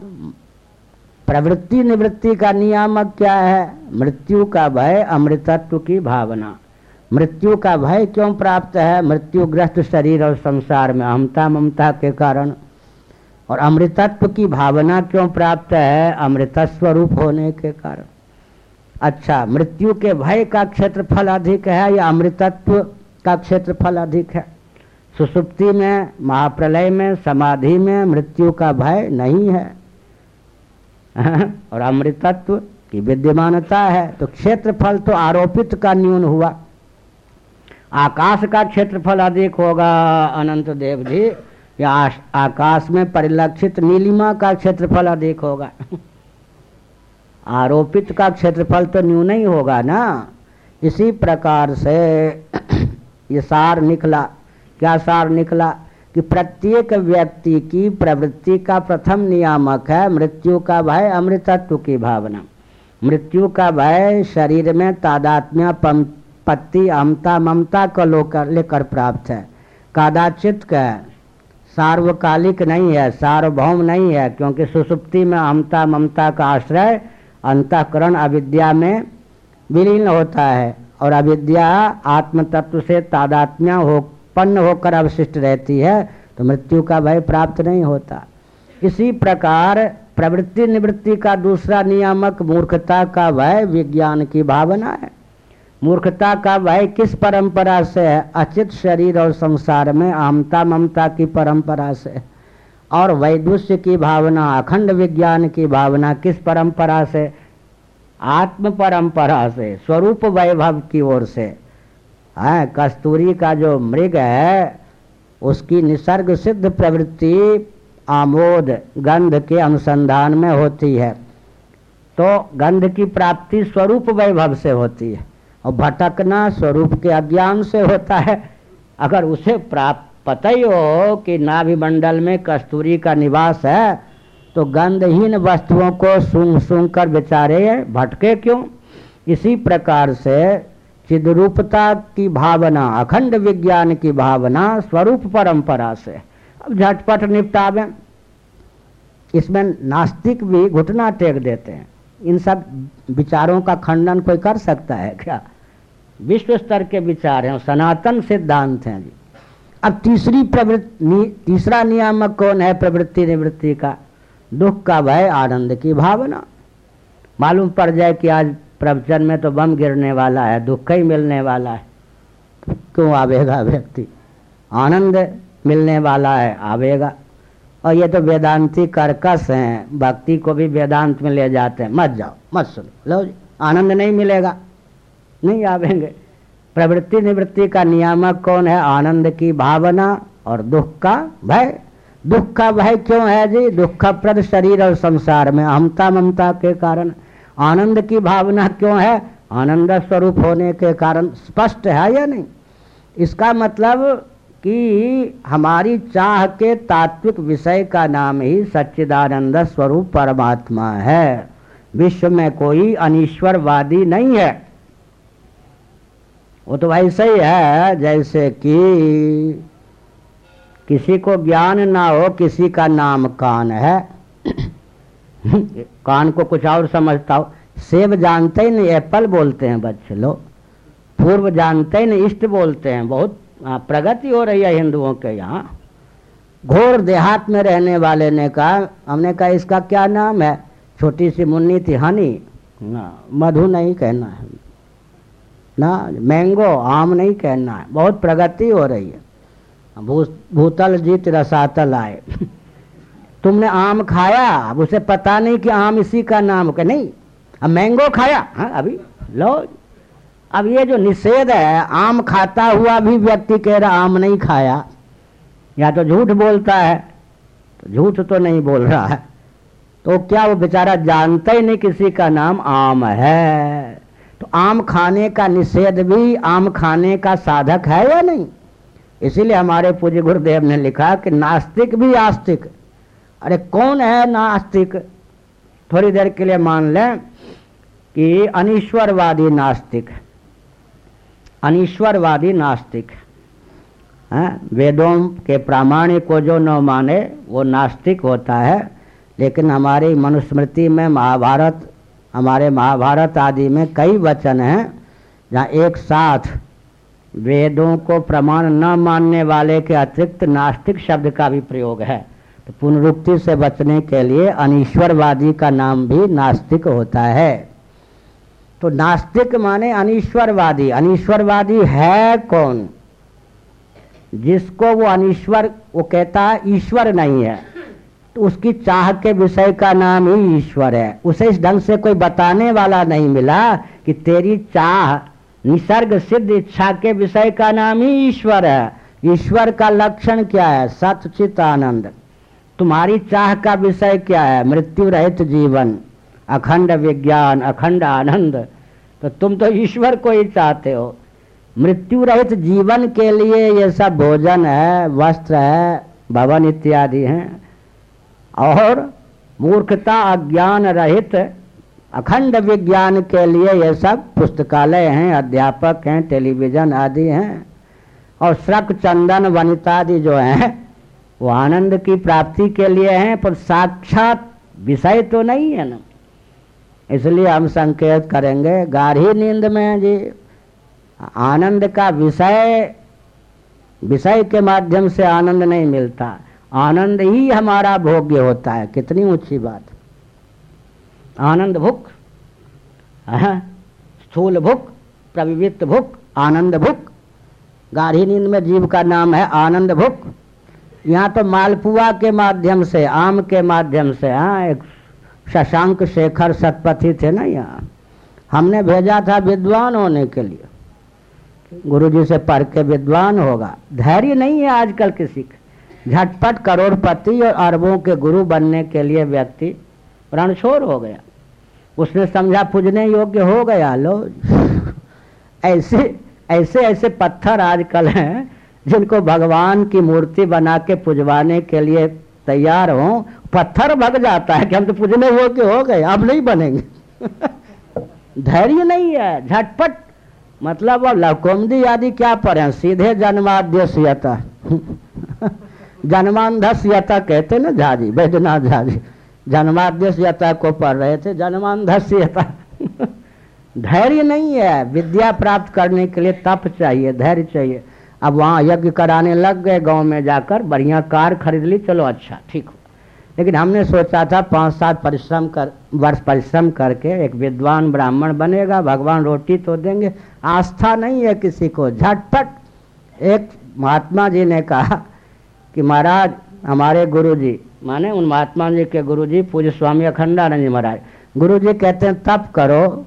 प्रवृत्ति निवृत्ति का नियामक क्या है? मृत्यु का भय, अमृतत्व की भावना। मृत्यु का भय क्यों प्राप्त है? मृत्युग्रस्त शरीर और संसार में अहमता ममता के कारण। और अमृतत्व की भावना क्यों प्राप्त है? अमृत स्वरूप होने के कारण। अच्छा मृत्यु के भय का क्षेत्रफल अधिक है या अमृतत्व का क्षेत्रफल अधिक है? सुसुप्ति में, महाप्रलय में, समाधि में मृत्यु का भय नहीं है। और अमृतत्व की विद्यमानता है। तो क्षेत्रफल तो आरोपित का न्यून हुआ। आकाश का क्षेत्रफल अधिक होगा, अनंत देव जी। या आकाश में परिलक्षित नीलिमा का क्षेत्रफल अधिक होगा। आरोपित का क्षेत्रफल तो न्यून ही होगा ना। इसी प्रकार से ये सार निकला। क्या सार निकला? कि प्रत्येक व्यक्ति की प्रवृत्ति का प्रथम नियामक है, मृत्यु का भय, अमृतत्व की भावना। मृत्यु का भय शरीर में तादात्म्य पत्ति अमता ममता को लेकर प्राप्त है। कादाचित का सार्वकालिक नहीं है, सार्वभौम नहीं है, क्योंकि सुसुप्ति में अमता ममता का आश्रय अंतकरण अविद्या में विलीन होता है और अविद्या आत्म तत्व से तादात्म्य हो पन्न होकर अवशिष्ट रहती है तो मृत्यु का भय प्राप्त नहीं होता। इसी प्रकार प्रवृत्ति निवृत्ति का दूसरा नियामक मूर्खता का भय विज्ञान की भावना है। मूर्खता का भय किस परंपरा से है? अचित शरीर और संसार में आमता ममता की परंपरा से और वैदुष्य की भावना, अखंड विज्ञान की भावना किस परंपरा से आत्म परंपरा से, स्वरूप वैभव की ओर से है, कस्तूरी का जो मृग है, उसकी निसर्ग सिद्ध प्रवृत्ति आमोद गंध के अनुसंधान में होती है। तो गंध की प्राप्ति स्वरूप वैभव से होती है। और भटकना स्वरूप के अज्ञान से होता है। अगर उसे प्राप्त पता ही हो कि नाभिमंडल में कस्तूरी का निवास है तो गंधहीन वस्तुओं को सुन सुन कर बेचारे भटके क्यों? इसी प्रकार से चिद्रूपता की भावना, अखंड विज्ञान की भावना स्वरूप परंपरा से। अब झटपट निपटावे। इसमें नास्तिक भी घुटना टेक देते हैं। इन सब विचारों का खंडन कोई कर सकता है क्या? विश्व स्तर के विचार हैं सनातन सिद्धांत हैं जी। अब तीसरी प्रवृत्ति तीसरा नियामक कौन है? प्रवृत्ति निवृत्ति का दुख का भय, आनंद की भावना। मालूम पड़ जाए कि आज प्रवचन में तो बम गिरने वाला है, दुख ही मिलने वाला है। क्यों आवेगा व्यक्ति? आनंद मिलने वाला है, आवेगा। और ये तो वेदांती कर्कश हैं, भक्ति को भी वेदांत में ले जाते हैं। मत जाओ, मत सुनो। लो जी, आनंद नहीं मिलेगा। नहीं आवेंगे। प्रवृत्ति निवृत्ति का नियामक कौन है? आनंद की भावना और दुख का भय। दुख का भय क्यों है जी? दुख प्रद शरीर और संसार में अहमता ममता के कारण। आनंद की भावना क्यों है? आनंद स्वरूप होने के कारण। स्पष्ट है या नहीं? इसका मतलब कि हमारी चाह के तात्विक विषय का नाम ही सच्चिदानंद स्वरूप परमात्मा है। विश्व में कोई अनिश्वरवादी नहीं है। वो तो ऐसे ही है, जैसे कि किसी को ज्ञान ना हो, किसी का नाम कान है। कान को कुछ और समझता हो। सेब जानते ही नहीं, एप्पल बोलते हैं बच्चे लोग। पूर्व जानते ही नहीं, इष्ट बोलते हैं बहुत। प्रगति हो रही है हिंदुओं के यहाँ। घोर देहात में रहने वाले ने कहा, हमने कहा, इसका क्या नाम है? छोटी सी मुन्नी थी, हनी। मधु नहीं कहना है। ना मैंगो आम नहीं कहना है। बहुत प्रगति हो रही है। भू, भूतल जीत रसातल आए। तुमने आम खाया? अब उसे पता नहीं कि आम इसी का नाम के नहीं अब मैंगो खाया? हाँ अभी लो। अब ये जो निषेध है आम खाता हुआ भी व्यक्ति कह रहा आम नहीं खाया। या तो झूठ बोलता है तो झूठ तो नहीं बोल रहा है। तो क्या वो बेचारा जानता ही नहीं किसी का नाम आम है? तो आम खाने का निषेध भी आम खाने का साधक है या नहीं? इसीलिए हमारे पूज्य गुरुदेव ने लिखा कि नास्तिक भी आस्तिक। अरे कौन है नास्तिक? थोड़ी देर के लिए मान लें कि अनिश्वरवादी नास्तिक अनिश्वरवादी नास्तिक है, वेदों के प्रामाणिक को जो न माने, वो नास्तिक होता है। लेकिन हमारी मनुस्मृति में महाभारत हमारे महाभारत आदि में कई वचन हैं, जहाँ एक साथ वेदों को प्रमाण न मानने वाले के अतिरिक्त नास्तिक शब्द का भी प्रयोग है। तो पुनरुक्ति से बचने के लिए अनिश्वरवादी का नाम भी नास्तिक होता है। तो नास्तिक माने अनिश्वरवादी। अनिश्वरवादी है कौन? जिसको वो अनिश्वर, वो कहता है ईश्वर नहीं है। तो उसकी चाह के विषय का नाम ही ईश्वर है। उसे इस ढंग से कोई बताने वाला नहीं मिला कि तेरी चाह, निसर्ग सिद्ध इच्छा के विषय का नाम ही ईश्वर है। ईश्वर का लक्षण क्या है? सतचित आनंद। तुम्हारी चाह का विषय क्या है? मृत्यु रहित जीवन, अखंड विज्ञान, अखंड आनंद। तो तुम तो ईश्वर को ही चाहते हो। मृत्यु रहित जीवन के लिए ये सब भोजन है, वस्त्र है, भवन इत्यादि हैं। और मूर्खता अज्ञान रहित अखंड विज्ञान के लिए ये सब पुस्तकालय हैं, अध्यापक हैं, टेलीविज़न आदि हैं। और श्रक चंदन, वनितादि जो हैं, वो आनंद की प्राप्ति के लिए हैं, पर साक्षात विषय तो नहीं है ना। इसलिए हम संकेत करेंगे, गाढ़ी नींद में जी। आनंद का विषय विषय के माध्यम से आनंद नहीं मिलता। आनंद ही हमारा भोग्य होता है। कितनी ऊँची बात। आनंद भुक स्थूल भुक प्रविवित भुक आनंद भुक गाढ़ी नींद में जीव का नाम है आनंद भुक यहाँ तो मालपुआ के माध्यम से, आम के माध्यम से हाँ एक शशांक शेखर सतपथी थे ना यहाँ। हमने भेजा था विद्वान होने के लिए। गुरु जी से पढ़ के विद्वान होगा। धैर्य नहीं है आजकल किसी का। झटपट करोड़पति और अरबों के गुरु बनने के लिए व्यक्ति प्राणछोर हो गया। उसने समझा, पूजने योग्य हो गया, लो। ऐसे ऐसे ऐसे पत्थर आजकल हैं, जिनको भगवान की मूर्ति बना के पुजवाने के लिए तैयार हो। पत्थर भग जाता है कि हम तो पूजने योग्य हो गए, अब नहीं बनेंगे। धैर्य नहीं है, झटपट। मतलब अब लकोमदी आदि क्या पढ़े? सीधे जन्माद्यता जन्मांधस यथा कहते ना झाजी बैद्यनाथ झाजी। जन्माद्यस यथा को पढ़ रहे थे जन्मांधस यथा धैर्य नहीं है, विद्या प्राप्त करने के लिए तप चाहिए, धैर्य चाहिए। अब वहाँ यज्ञ कराने लग गए गाँव में जाकर, बढ़िया कार खरीद ली, चलो अच्छा ठीक हो लेकिन हमने सोचा था पाँच सात परिश्रम कर, वर्ष परिश्रम करके एक विद्वान ब्राह्मण बनेगा, भगवान रोटी तो देंगे। आस्था नहीं है किसी को, झटपट। एक महात्मा जी ने कहा कि महाराज, हमारे गुरु जी माने उन महात्मा जी के गुरु जी पूज्य स्वामी अखंडानंद जी महाराज गुरु जी कहते हैं, तप करो।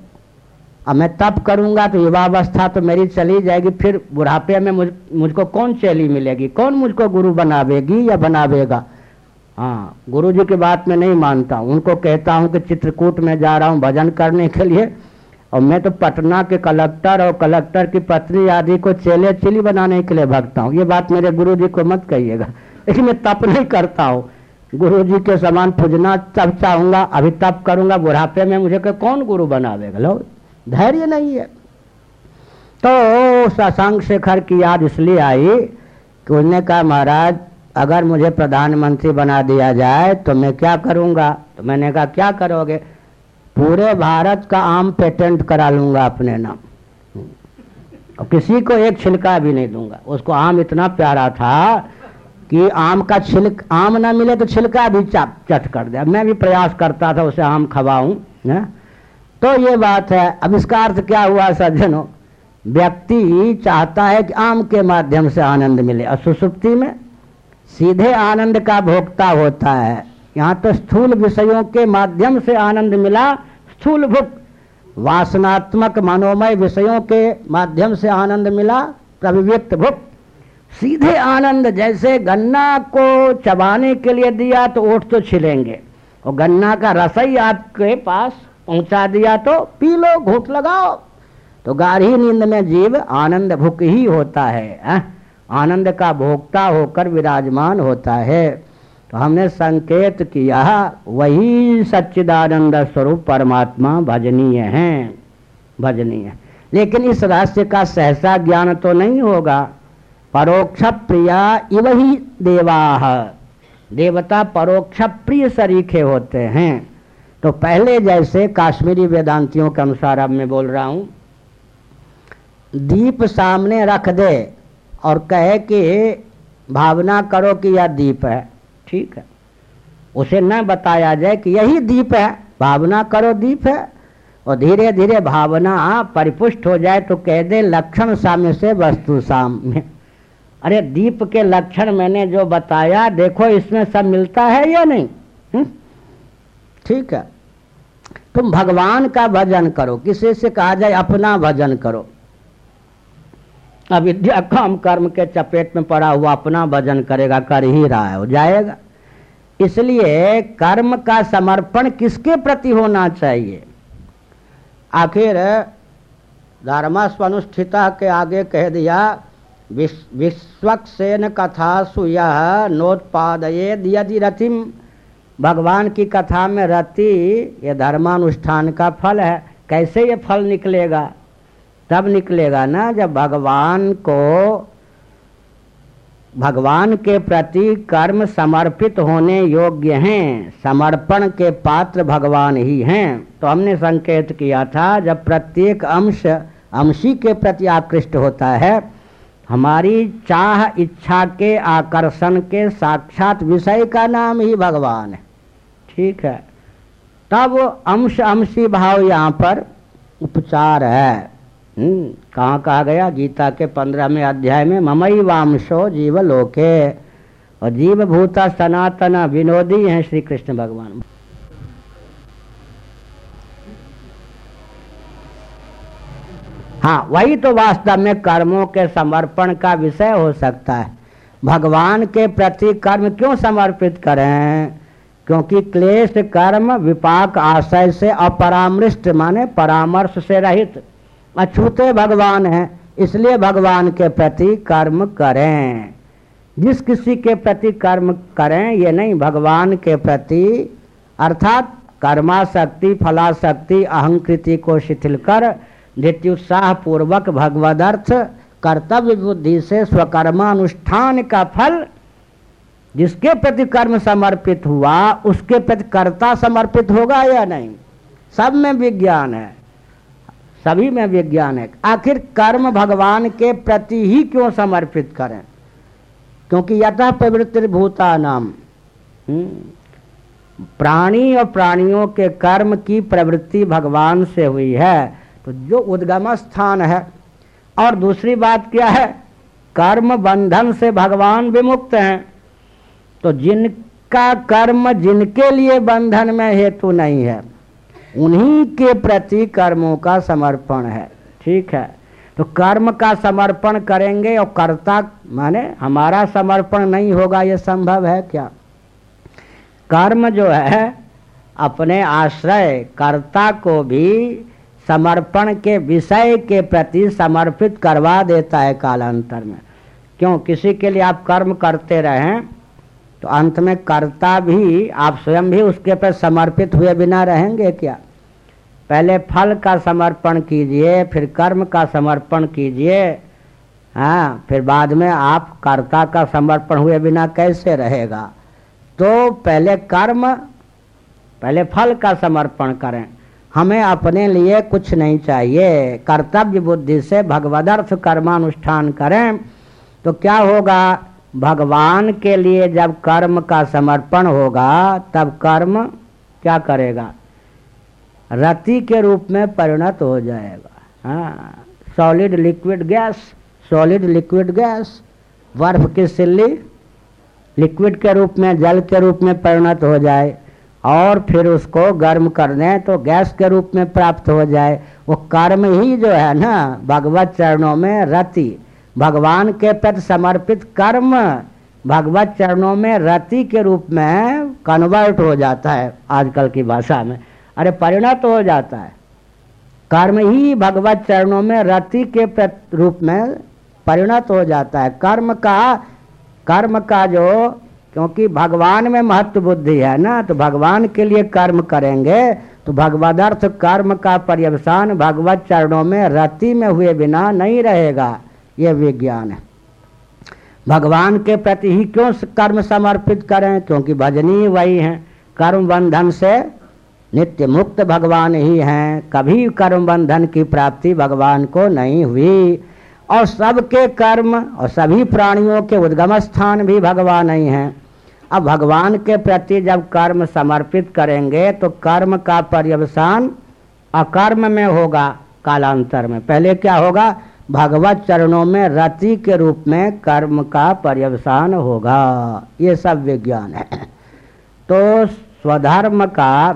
अब मैं तप करूँगा तो युवावस्था तो मेरी चली जाएगी, फिर बुढ़ापे में मुझ, मुझको कौन चेली मिलेगी? कौन मुझको गुरु बनावेगी या बनावेगा? हाँ गुरु जी की बात में नहीं मानता। उनको कहता हूँ कि चित्रकूट में जा रहा हूँ, भजन करने के लिए। और मैं तो पटना के कलेक्टर और कलेक्टर की पत्नी आदि को चेले चिली बनाने के लिए भगता हूँ। ये बात मेरे गुरु जी को मत कहिएगा। लेकिन मैं तप नहीं करता हूँ। गुरु जी के समान पूजना तब चाहूँगा, अभी तप करूँगा, बुढ़ापे में मुझे कौन गुरु बनावेगा? लो, धैर्य नहीं है। तो शशांक शेखर की याद इसलिए आई कि उसने कहा, महाराज, अगर मुझे प्रधानमंत्री बना दिया जाए तो मैं क्या करूँगा? तो मैंने कहा, क्या करोगे? पूरे भारत का आम पेटेंट करा लूँगा अपने नाम। और किसी को एक छिलका भी नहीं दूँगा। उसको आम इतना प्यारा था कि आम का छिलक, आम ना मिले तो छिलका भी चट कर दे। मैं भी प्रयास करता था उसे आम खवाऊं तो ये बात है। अब इसका अर्थ क्या हुआ, सज्जनों? व्यक्ति चाहता है कि आम के माध्यम से आनंद मिले। और सुसुप्ति में सीधे आनंद का भोक्ता होता है। यहाँ तो स्थूल विषयों के माध्यम से आनंद मिला स्थूल भुक वासनात्मक मनोमय विषयों के माध्यम से आनंद मिला प्रविव्यक्त भुक सीधे आनंद जैसे गन्ना को चबाने के लिए दिया तो ओठ तो छिलेंगे। और गन्ना का रसई आपके पास पहुँचा दिया तो पी लो, घूट लगाओ। तो गाढ़ी नींद में जीव आनंद भुक ही होता है? आनंद का भोक्ता होकर विराजमान होता है। तो हमने संकेत किया, वही सच्चिदानंद स्वरूप परमात्मा भजनीय है, भजनीय। लेकिन इस रहस्य का सहसा ज्ञान तो नहीं होगा। परोक्ष प्रिया इव ही देवा देवता परोक्ष प्रिय सरीखे होते हैं। तो पहले जैसे काश्मीरी वेदांतियों के अनुसार अब मैं बोल रहा हूँ, दीप सामने रख दे और कहे कि भावना करो कि यह दीप है। ठीक है। उसे न बताया जाए कि यही दीप है। भावना करो दीप है। और धीरे धीरे भावना परिपुष्ट हो जाए तो कह दे, लक्षण साम्य से वस्तु साम्य। अरे, दीप के लक्षण मैंने जो बताया, देखो इसमें सब मिलता है या नहीं? हम्म? ठीक है। तुम भगवान का भजन करो, किसी से कहा जाए, अपना भजन करो। अविद्या काम कर्म के चपेट में पड़ा हुआ अपना भजन करेगा, कर ही रहा है हो जाएगा। इसलिए कर्म का समर्पण किसके प्रति होना चाहिए? आखिर धर्मस्वनुष्ठिता के आगे कह दिया विश्वक्सेन कथा सुया नोत्पादये यदि रतिम भगवान की कथा में रति, ये धर्मानुष्ठान का फल है, कैसे ये फल निकलेगा? तब निकलेगा ना जब भगवान को, भगवान के प्रति कर्म समर्पित होने योग्य हैं, समर्पण के पात्र भगवान ही हैं। तो हमने संकेत किया था, जब प्रत्येक अंश, अंशी के प्रति आकृष्ट होता है, हमारी चाह इच्छा के आकर्षण के साक्षात विषय का नाम ही भगवान है। ठीक है। तब अंश, अंशी भाव यहाँ पर उपचार है। कहाँ कहा गया? गीता के पंद्रहवें अध्याय में, ममई वामशो जीव लोके और जीव भूता सनातन विनोदी हैं श्री कृष्ण भगवान। हाँ वही तो वास्तव में कर्मों के समर्पण का विषय हो सकता है। भगवान के प्रति कर्म क्यों समर्पित करें? क्योंकि क्लेश, कर्म, विपाक, आशय से अपरामृष्ट माने परामर्श से रहित। अछूते भगवान हैं, इसलिए भगवान के प्रति कर्म करें। जिस किसी के प्रति कर्म करें, ये नहीं, भगवान के प्रति, अर्थात कर्माशक्ति, फलाशक्ति, अहंकृति को शिथिल कर नित्युत्साह पूर्वक भगवदर्थ, कर्तव्य बुद्धि से स्वकर्मानुष्ठान का फल, जिसके प्रति कर्म समर्पित हुआ, उसके प्रति कर्ता समर्पित होगा या नहीं? सब में विज्ञान है। सभी में विज्ञान है। आखिर कर्म भगवान के प्रति ही क्यों समर्पित करें? क्योंकि यथा प्रवृत्ति भूता नाम। हम्म, प्राणी और प्राणियों के कर्म की प्रवृत्ति भगवान से हुई है तो जो उद्गम स्थान है। और दूसरी बात क्या है? कर्म बंधन से भगवान विमुक्त हैं। तो जिनका कर्म जिनके लिए बंधन में हेतु नहीं है उन्हीं के प्रति कर्मों का समर्पण है। ठीक है? तो कर्म का समर्पण करेंगे और कर्ता, माने हमारा समर्पण नहीं होगा ये संभव है क्या? कर्म जो है, अपने आश्रय कर्ता को भी समर्पण के विषय के प्रति समर्पित करवा देता है कालांतर में। क्यों? किसी के लिए आप कर्म करते रहें तो अंत में कर्ता भी, आप स्वयं भी उसके पर समर्पित हुए बिना रहेंगे क्या? पहले फल का समर्पण कीजिए, फिर कर्म का समर्पण कीजिए हाँ फिर बाद में आप कर्ता का समर्पण हुए बिना कैसे रहेगा? तो पहले कर्म, पहले फल का समर्पण करें। हमें अपने लिए कुछ नहीं चाहिए। कर्तव्य बुद्धि से भगवदर्थ कर्मानुष्ठान करें तो क्या होगा? भगवान के लिए जब कर्म का समर्पण होगा, तब कर्म क्या करेगा? रति के रूप में परिणत हो जाएगा। हाँ solid liquid gas solid liquid gas बर्फ़ की सिल्ली लिक्विड के रूप में, जल के रूप में परिणत हो जाए और फिर उसको गर्म कर दें तो गैस के रूप में प्राप्त हो जाए। वो कर्म ही जो है ना, भगवत चरणों में रति। भगवान के प्रति समर्पित कर्म भगवत चरणों में रति के रूप में कन्वर्ट हो जाता है आजकल की भाषा में। अरे परिणत हो जाता है। कर्म ही भगवत चरणों में रति के रूप में परिणत हो जाता है। कर्म का कर्म का जो, क्योंकि भगवान में महत्व बुद्धि है ना तो भगवान के लिए कर्म करेंगे तो भगवदर्थ कर्म का पर्यवसान भगवत चरणों में रति में हुए बिना नहीं रहेगा। ये विज्ञान है। भगवान के प्रति ही क्यों कर्म समर्पित करें? क्योंकि भजनी वही हैं। कर्म बंधन से नित्य मुक्त भगवान ही हैं। कभी कर्म बंधन की प्राप्ति भगवान को नहीं हुई। और सबके कर्म और सभी प्राणियों के उद्गम स्थान भी भगवान ही हैं। अब भगवान के प्रति जब कर्म समर्पित करेंगे तो कर्म का पर्यवसान अकर्म में होगा कालांतर में। पहले क्या होगा? भगवत चरणों में रति के रूप में कर्म का पर्यवसान होगा। ये सब विज्ञान है। तो स्वधर्म का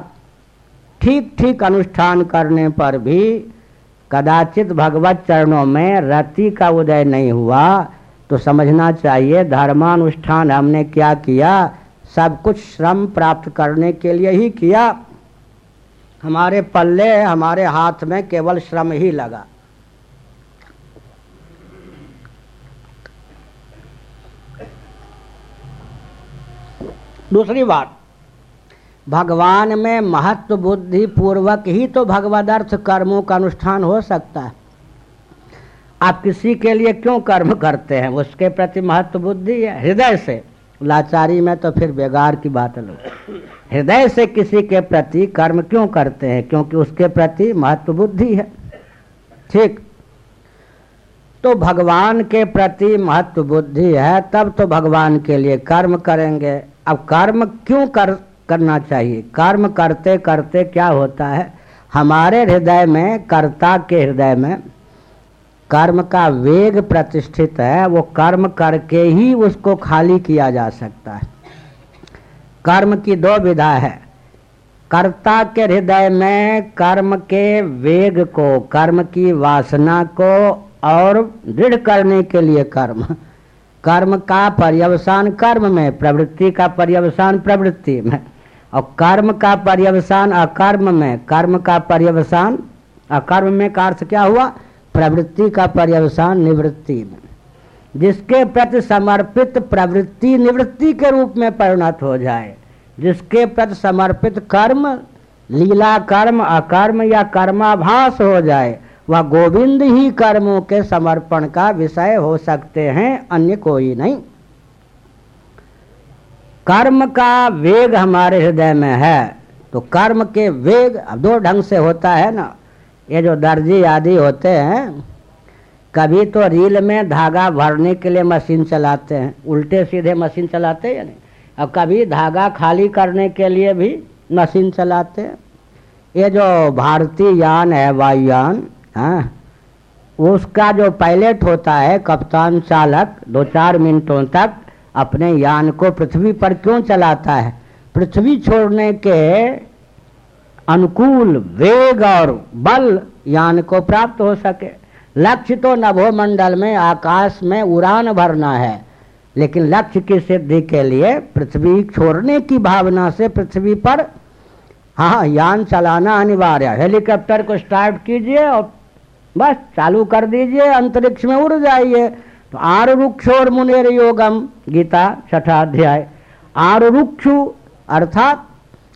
ठीक ठीक अनुष्ठान करने पर भी कदाचित भगवत चरणों में रति का उदय नहीं हुआ तो समझना चाहिए धर्मानुष्ठान हमने क्या किया? सब कुछ श्रम प्राप्त करने के लिए ही किया। हमारे पल्ले, हमारे हाथ में केवल श्रम ही लगा। दूसरी बात भगवान में महत्व बुद्धि पूर्वक ही तो भगवदर्थ कर्मों का अनुष्ठान हो सकता है। आप किसी के लिए क्यों कर्म करते हैं? उसके प्रति महत्व बुद्धि है। हृदय से। लाचारी में तो फिर बेगार की बात लो हृदय से किसी के प्रति कर्म क्यों करते हैं? क्योंकि उसके प्रति महत्व बुद्धि है। ठीक। तो भगवान के प्रति महत्व बुद्धि है, तब तो भगवान के लिए कर्म करेंगे। अब कर्म क्यों कर करना चाहिए। कर्म करते करते क्या होता है? हमारे हृदय में, कर्ता के हृदय में कर्म का वेग प्रतिष्ठित है, वो कर्म करके ही उसको खाली किया जा सकता है। कर्म की दो विधा है। कर्ता के हृदय में कर्म के वेग को, कर्म की वासना को और दृढ़ करने के लिए कर्म। कर्म का पर्यवसान कर्म में, प्रवृत्ति का पर्यवसान प्रवृत्ति में। और कर्म का पर्यवसान अकर्म में, कर्म का पर्यवसान अकर्म में का अर्थ क्या हुआ? प्रवृत्ति का पर्यवसान निवृत्ति में। जिसके प्रति समर्पित प्रवृत्ति निवृत्ति के रूप में परिणत हो जाए, जिसके प्रति समर्पित कर्म, लीला कर्म, अकर्म या कर्माभास हो जाए, वह गोविंद ही कर्मों के समर्पण का विषय हो सकते हैं, अन्य कोई नहीं। कर्म का वेग हमारे हृदय में है तो कर्म के वेग दो ढंग से होता है ना। ये जो दर्जी आदि होते हैं, कभी तो रील में धागा भरने के लिए मशीन चलाते हैं। उल्टे सीधे मशीन चलाते हैं नहीं? और कभी धागा खाली करने के लिए भी मशीन चलाते हैं। ये जो भारतीय यान है वायुयान हाँ उसका जो पायलट होता है, कप्तान चालक, दो चार मिनटों तक अपने यान को पृथ्वी पर क्यों चलाता है? पृथ्वी छोड़ने के अनुकूल वेग और बल यान को प्राप्त हो सके। लक्ष्य तो नभोमंडल में, आकाश में उड़ान भरना है। लेकिन लक्ष्य की सिद्धि के लिए पृथ्वी छोड़ने की भावना से पृथ्वी पर हाँ यान चलाना अनिवार्य है। हेलीकॉप्टर को स्टार्ट कीजिए और बस चालू कर दीजिए, अंतरिक्ष में उड़ जाइए। तो आरुक्षोर मुनेर योगम गीता छठा अध्याय आरुक्षु अर्थात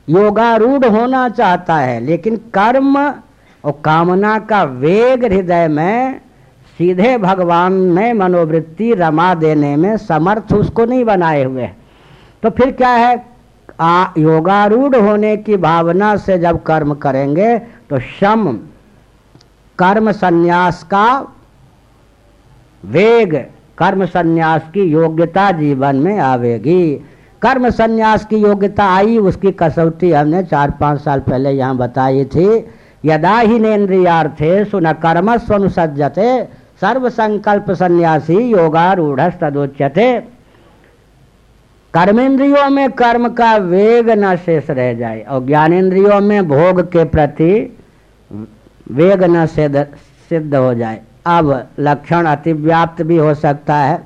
योगारूढ़ होना चाहता है, लेकिन कर्म और कामना का वेग हृदय में सीधे भगवान में मनोवृत्ति रमा देने में समर्थ उसको नहीं बनाए हुए। तो फिर क्या है? योगारूढ़ होने की भावना से जब कर्म करेंगे तो शम, कर्म संन्यास का वेग कर्म संन्यास की योग्यता जीवन में आवेगी। कर्म संन्यास की योग्यता आई, उसकी कसौटी हमने चार पाँच साल पहले यहाँ बताई थी। यदा ही नेन्द्रियार्थे सुन कर्म स्वनुसजते सर्व संकल्प सन्यासी योगारूढ़ तदोच्यते कर्मेंद्रियों में कर्म का वेग न शेष रह जाए, और ज्ञानेन्द्रियों में भोग के प्रति वेग न सिद्ध हो जाए। अब लक्षण अतिव्याप्त भी हो सकता है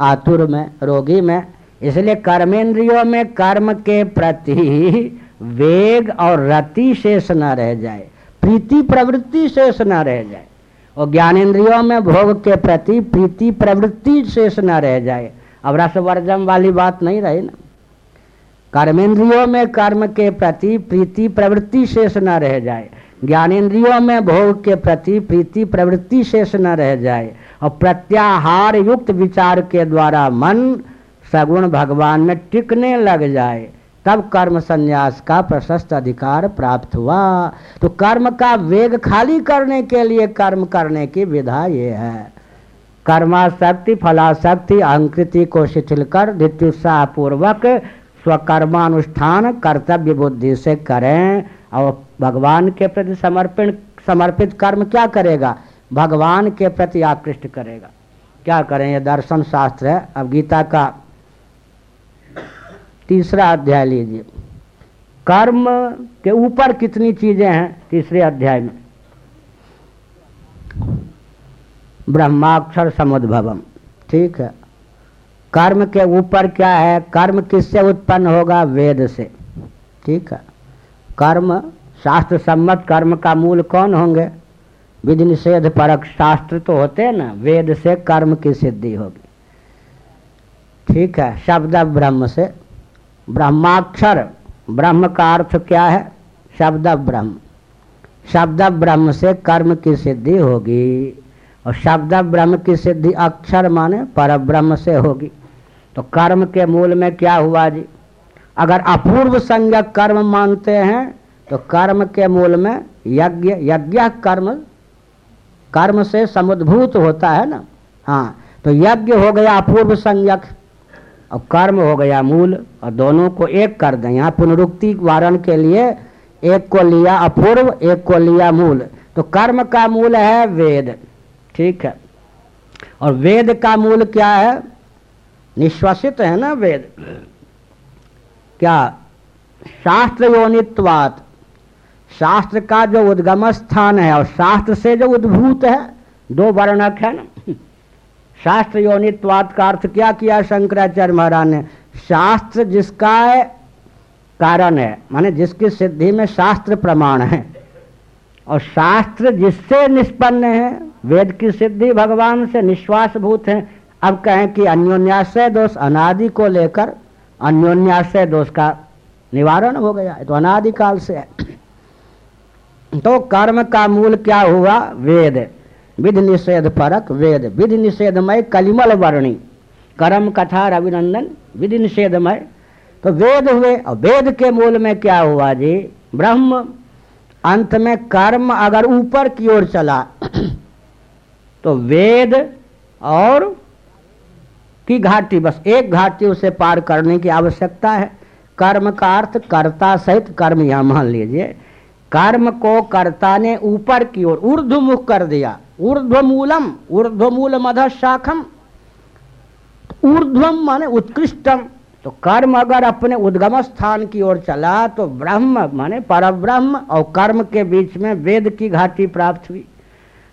आतुर में, रोगी में। इसलिए कर्मेंद्रियों में कर्म के प्रति वेग और रति शेष न रह जाए, प्रीति प्रवृत्ति शेष न रह जाए, और ज्ञानेन्द्रियों में भोग के प्रति प्रीति प्रवृत्ति शेष न रह जाए। अब रसवर्जम वाली बात नहीं रही ना। कर्मेंद्रियों में कर्म के प्रति प्रीति प्रवृत्ति शेष न रह जाए ज्ञानेन्द्रियों में भोग के प्रति प्रीति प्रवृत्ति शेष न रह जाए और प्रत्याहार युक्त विचार के द्वारा मन सगुण भगवान में टिकने लग जाए, तब कर्म संन्यास का प्रशस्त अधिकार प्राप्त हुआ। तो कर्म का वेग खाली करने के लिए कर्म करने की विधा ये है। कर्माशक्ति फलाशक्ति अहंकृति को शिथिल कर नित्युत्साह पूर्वक स्वकर्मानुष्ठान कर्तव्य बुद्धि से करें और भगवान के प्रति समर्पण, समर्पित कर्म क्या करेगा? भगवान के प्रति आकृष्ट करेगा। क्या करें? ये दर्शन शास्त्र है। अब गीता का तीसरा अध्याय लीजिए। कर्म के ऊपर कितनी चीज़ें हैं तीसरे अध्याय में? ब्रह्माक्षर समुद्भवम। ठीक है। कर्म के ऊपर क्या है? कर्म किससे उत्पन्न होगा? वेद से। ठीक है? कर्म शास्त्र सम्मत कर्म का मूल कौन होंगे? विधि निषेध परक शास्त्र तो होते हैं ना, वेद से कर्म की सिद्धि होगी। ठीक है? शब्द ब्रह्म से। ब्रह्माक्षर, ब्रह्म का अर्थ क्या है? शब्द ब्रह्म। शब्द ब्रह्म से कर्म की सिद्धि होगी। और शब्द ब्रह्म की सिद्धि अक्षर माने पर ब्रह्म से होगी। तो कर्म के मूल में क्या हुआ जी? अगर अपूर्व संज्ञक कर्म मानते हैं तो कर्म के मूल में यज्ञ यज्ञ कर्म कर्म से समुद्भूत होता है ना? हाँ तो यज्ञ हो गया अपूर्व संज्ञक और कर्म हो गया मूल, और दोनों को एक कर दें। यहाँ पुनरुक्ति वारण के लिए एक को लिया अपूर्व, एक को लिया मूल। तो कर्म का मूल है वेद, ठीक है? और वेद का मूल क्या है? निश्वसित है ना वेद। क्या शास्त्र योनित्वात शास्त्र का जो उद्गम स्थान है और शास्त्र से जो उद्भूत है, दो वर्णक है ना। शास्त्र योनित्वात का अर्थ क्या किया शंकराचार्य महाराज ने? शास्त्र जिसका है, कारण है, माने जिसकी सिद्धि में शास्त्र प्रमाण है। और शास्त्र जिससे निष्पन्न है, वेद की सिद्धि भगवान से निश्वास भूत है अब कहें कि अन्योन्याश्रय दोष, अनादि को लेकर अन्योन्याश्रय दोष का निवारण हो गया तो अनादिकाल से है। तो कर्म का मूल क्या हुआ? वेद। विधि निषेध परक वेद। विधि निषेधमय कलिमल वर्णी। कर्म कथा अभिनंदन विधि निषेधमय। तो वेद हुए। और वेद के मूल में क्या हुआ जी? ब्रह्म। अंत में कर्म अगर ऊपर की ओर चला तो वेद और की घाटी, बस एक घाटी उसे पार करने की आवश्यकता है। कर्म का अर्थ कर्ता सहित कर्म, यहाँ मान लीजिए। कर्म को कर्ता ने ऊपर की ओर ऊर्ध्वमुख कर दिया। ऊर्ध्वमूलम, ऊर्ध्वमूल मध शाखम ऊर्ध्वम माने उत्कृष्टम। तो कर्म अगर अपने उद्गम स्थान की ओर चला तो ब्रह्म माने पर ब्रह्म और कर्म के बीच में वेद की घाटी प्राप्त हुई।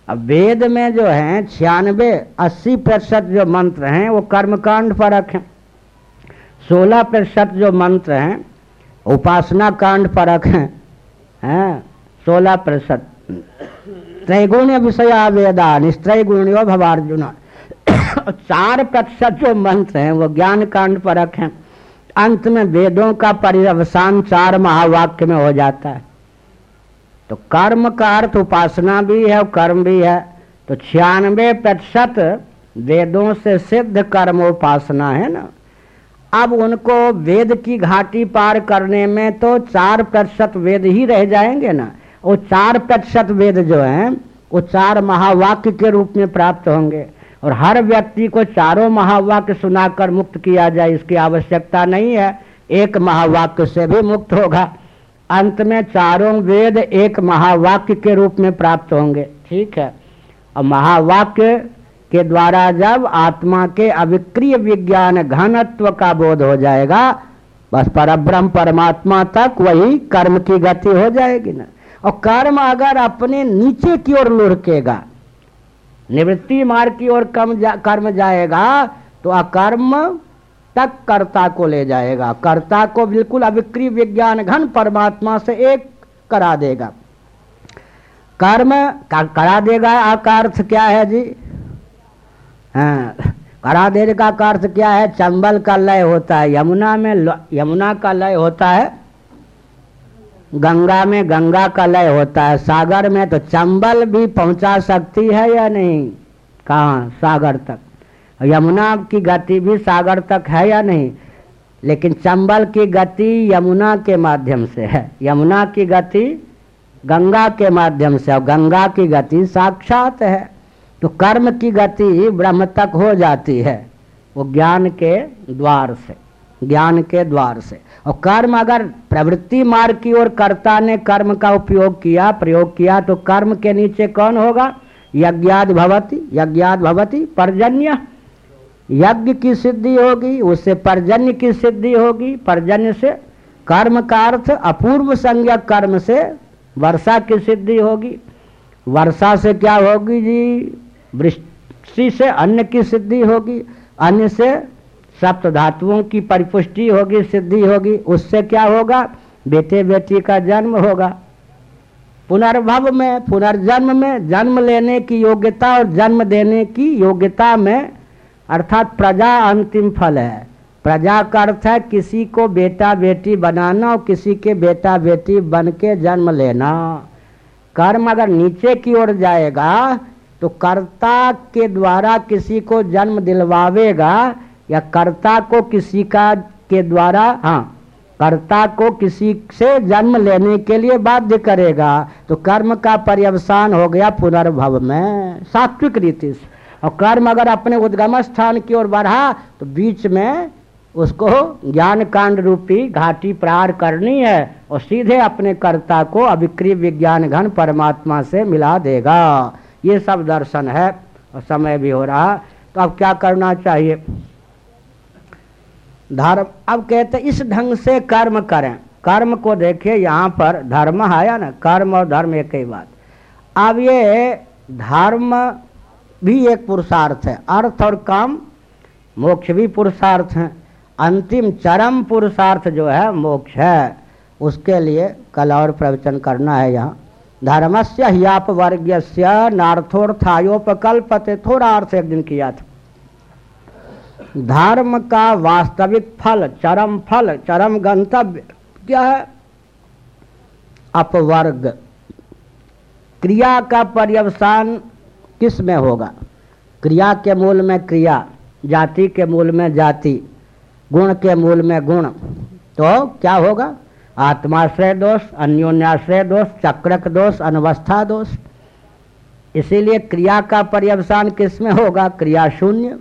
अब वेद में जो है छियानवे, अस्सी प्रतिशत जो मंत्र हैं, वो कर्मकांड परक हैं। सोलह प्रतिशत जो मंत्र हैं, उपासना कांड परक हैं। हैं? सोलह प्रतिशत। त्रैगुण्य विषय वेदा निस्त्रय गुणियो भवार्जुन। चार प्रतिशत जो मंत्र हैं, वो ज्ञान कांड परक हैं। अंत में वेदों का परिवसान चार महावाक्य में हो जाता है। तो कर्म का अर्थ उपासना भी है और कर्म भी है। तो छियानवे प्रतिशत वेदों से सिद्ध कर्म उपासना है ना। अब उनको वेद की घाटी पार करने में तो चार प्रतिशत वेद ही रह जाएँगे ना। वो चार प्रतिशत वेद जो हैं, वो चार महावाक्य के रूप में प्राप्त होंगे। और हर व्यक्ति को चारों महावाक्य सुनाकर मुक्त किया जाए, इसकी आवश्यकता नहीं है। एक महावाक्य से भी मुक्त होगा। अंत में चारों वेद एक महावाक्य के रूप में प्राप्त होंगे। ठीक है? और महावाक्य के द्वारा जब आत्मा के अविक्रिय विज्ञान घनत्व का बोध हो जाएगा बस परब्रह्म परमात्मा तक वही कर्म की गति हो जाएगी ना। और कर्म अगर अपने नीचे की ओर लुढ़केगा निवृत्ति मार्ग की ओर कम जा, कर्म जाएगा तो अकर्म तक कर्ता को ले जाएगा। कर्ता को बिल्कुल अविक्री विज्ञान घन परमात्मा से एक करा देगा। कर्म करा देगा आपका अर्थ क्या है जी? हाँ करा देने का अर्थ क्या है? चंबल का लय होता है, यमुना में यमुना का लय होता है, गंगा में गंगा का लय होता है। सागर में तो चंबल भी पहुँचा सकती है या नहीं? कहा? सागर तक। यमुना की गति भी सागर तक है या नहीं? लेकिन चंबल की गति यमुना के माध्यम से है। यमुना की गति गंगा के माध्यम से और गंगा की गति साक्षात है। तो कर्म की गति ब्रह्म तक हो जाती है, वो ज्ञान के द्वार से, ज्ञान के द्वार से। और कर्म अगर प्रवृत्ति मार्ग की ओर कर्ता ने कर्म का उपयोग किया, प्रयोग किया तो कर्म के नीचे कौन होगा? यज्ञाद भवती यज्ञाद भवती, पर्जन्य। यज्ञ की सिद्धि होगी, उससे पर्जन्य की सिद्धि होगी। पर्जन्य से कर्म का अर्थ, अपूर्व संज्ञक कर्म से वर्षा की सिद्धि होगी। वर्षा से क्या होगी जी? वृष्टि से अन्न की सिद्धि होगी। अन्न से सप्त धातुओं की परिपुष्टि होगी, सिद्धि होगी। उससे क्या होगा? बेटे बेटी का जन्म होगा। पुनर्भव में, पुनर्जन्म में जन्म लेने की योग्यता और जन्म देने की योग्यता में अर्थात प्रजा अंतिम फल है। प्रजा का अर्थ है किसी को बेटा बेटी बनाना और किसी के बेटा बेटी बन के जन्म लेना। कर्म अगर नीचे की ओर जाएगा तो कर्ता के द्वारा किसी को जन्म दिलवावेगा या कर्ता को किसी का के द्वारा हाँ कर्ता को किसी से जन्म लेने के लिए बाध्य करेगा। तो कर्म का पर्यवसान हो गया पुनर्भव में, सात्विक रीति से। और कर्म अगर अपने उद्गम स्थान की ओर बढ़ा तो बीच में उसको ज्ञान कांड रूपी घाटी प्रार करनी है और सीधे अपने कर्ता को अभिक्रिय विज्ञान घन परमात्मा से मिला देगा। ये सब दर्शन है और समय भी हो रहा। तो अब क्या करना चाहिए? धर्म, अब कहते इस ढंग से कर्म करें। कर्म को देखिए, यहाँ पर धर्म आया ना? कर्म और धर्म एक ही बात। अब ये धर्म भी एक पुरुषार्थ है। अर्थ और काम मोक्ष भी पुरुषार्थ है। अंतिम चरम पुरुषार्थ जो है, मोक्ष है। उसके लिए कल और प्रवचन करना है यहाँ। धर्म से ह्याप वर्ग नार्थोर्थायोपकल्पते। थोड़ा अर्थ एक दिन किया था। धर्म का वास्तविक फल, चरम फल, चरम गंतव्य क्या है? अपवर्ग। क्रिया का पर्यवसान किसमें होगा? क्रिया के मूल में क्रिया, जाति के मूल में जाति, गुण के मूल में गुण। तो क्या होगा? आत्माश्रय दोष, अन्योन्याश्रय दोष, चक्रक दोष, अनवस्था दोष। इसीलिए क्रिया का पर्यवसान किसमें होगा? क्रिया शून्य।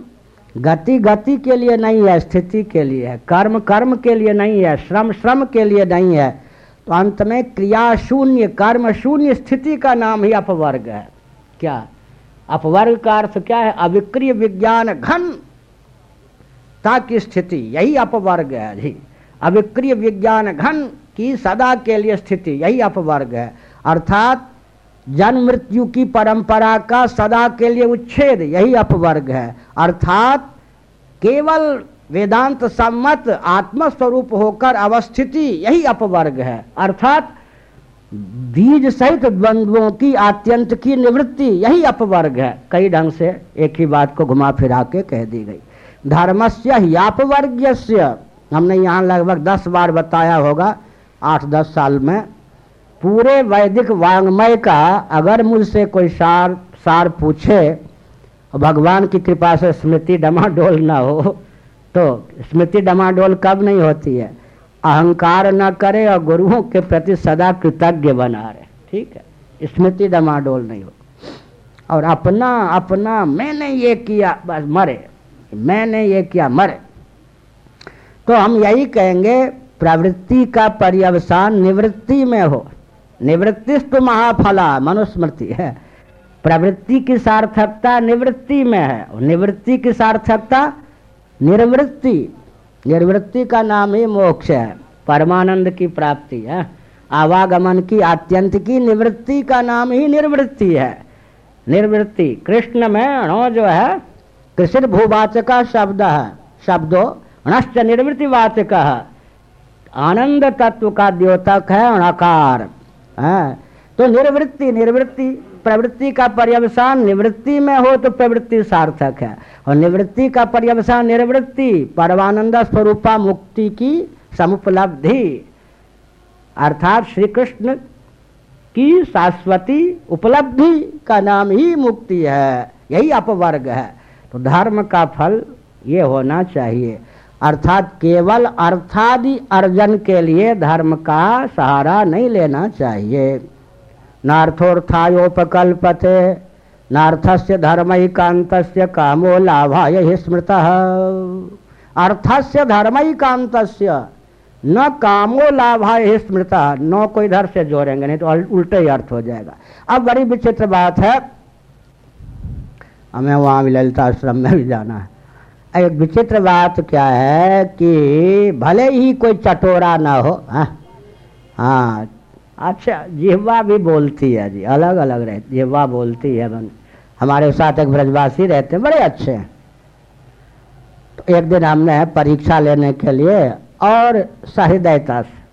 गति गति के लिए नहीं है, स्थिति के लिए है। कर्म कर्म के लिए नहीं है, श्रम श्रम के लिए नहीं है। तो अंत में क्रिया शून्य, कर्म शून्य, स्थिति का नाम ही अपवर्ग है। क्या? अपवर्ग का अर्थ क्या है? अविक्रिय विज्ञान घन। की स्थिति यही अपवर्ग है जी। अविक्रिय विज्ञान घन की सदा के लिए स्थिति यही अपवर्ग है। अर्थात जन्म मृत्यु की परंपरा का सदा के लिए उच्छेद यही अपवर्ग है। अर्थात केवल वेदांत सम्मत आत्मस्वरूप होकर अवस्थिति यही अपवर्ग है। अर्थात बीज सहित द्वंद्वों की, आत्यंत की निवृत्ति, यही अपवर्ग है। कई ढंग से एक ही बात को घुमा फिरा के कह दी गई। धर्म से धर्मस्य यापवर्ग हमने यहाँ लगभग दस बार बताया होगा, आठ दस साल में, पूरे वैदिक वांग्मय का अगर मुझसे कोई सार सार पूछे, भगवान की कृपा से स्मृति डमाडोल ना हो तो स्मृति डमाडोल कब नहीं होती है? अहंकार न करे और गुरुओं के प्रति सदा कृतज्ञ बना रहे। ठीक है? स्मृति डमाडोल नहीं हो। और अपना अपना, मैंने ये किया, बस मरे। मैंने ये किया, मरे। तो हम यही कहेंगे, प्रवृत्ति का पर्यवसान निवृत्ति में हो। निवृत्तिस्तु महाफला, मनुस्मृति है। प्रवृत्ति की सार्थकता निवृत्ति में है। निवृत्ति की सार्थकता निर्वृत्ति। निर्वृत्ति का नाम ही मोक्ष है। परमानंद की प्राप्ति है। आवागमन की आत्यंत की निवृत्ति का नाम ही निर्वृत्ति है। निर्वृत्ति कृष्ण में अणो जो है कृष्ण भूवाचक शब्द है। शब्दो अणश्च निर्वृत्तिवाचक आनंद तत्व का द्योतक है, अणकार। है तो निर्वृत्ति निर्वृत्ति प्रवृत्ति का पर्यवसान निवृत्ति में हो तो प्रवृत्ति सार्थक है। और निवृत्ति का पर्यवसान निर्वृत्ति परमानंद स्वरूपा मुक्ति की समुपलब्धि। अर्थात श्री कृष्ण की शाश्वती उपलब्धि का नाम ही मुक्ति है। यही अपवर्ग है। तो धर्म का फल ये होना चाहिए। अर्थात केवल अर्थादि अर्जन के लिए धर्म का सहारा नहीं लेना चाहिए। नार्थोर्थायोपकल्पते नार्थस्य धर्म कांत कामो लाभाय स्मृत। अर्थस्य धर्म ही कांत न कामो लाभा स्मृता। न को इधर से जोड़ेंगे नहीं तो उल्टे ही अर्थ हो जाएगा। अब बड़ी विचित्र बात है हमें वहाँ भी ललिता आश्रम में भी जाना है। एक विचित्र बात क्या है कि भले ही कोई चटोरा ना हो हाँ, हाँ अच्छा जिहवा भी बोलती है जी अलग अलग रहती, जिहवा बोलती है मन हमारे साथ एक ब्रजवासी रहते हैं, बड़े अच्छे हैं। तो एक दिन हमने परीक्षा लेने के लिए और सहृदयता से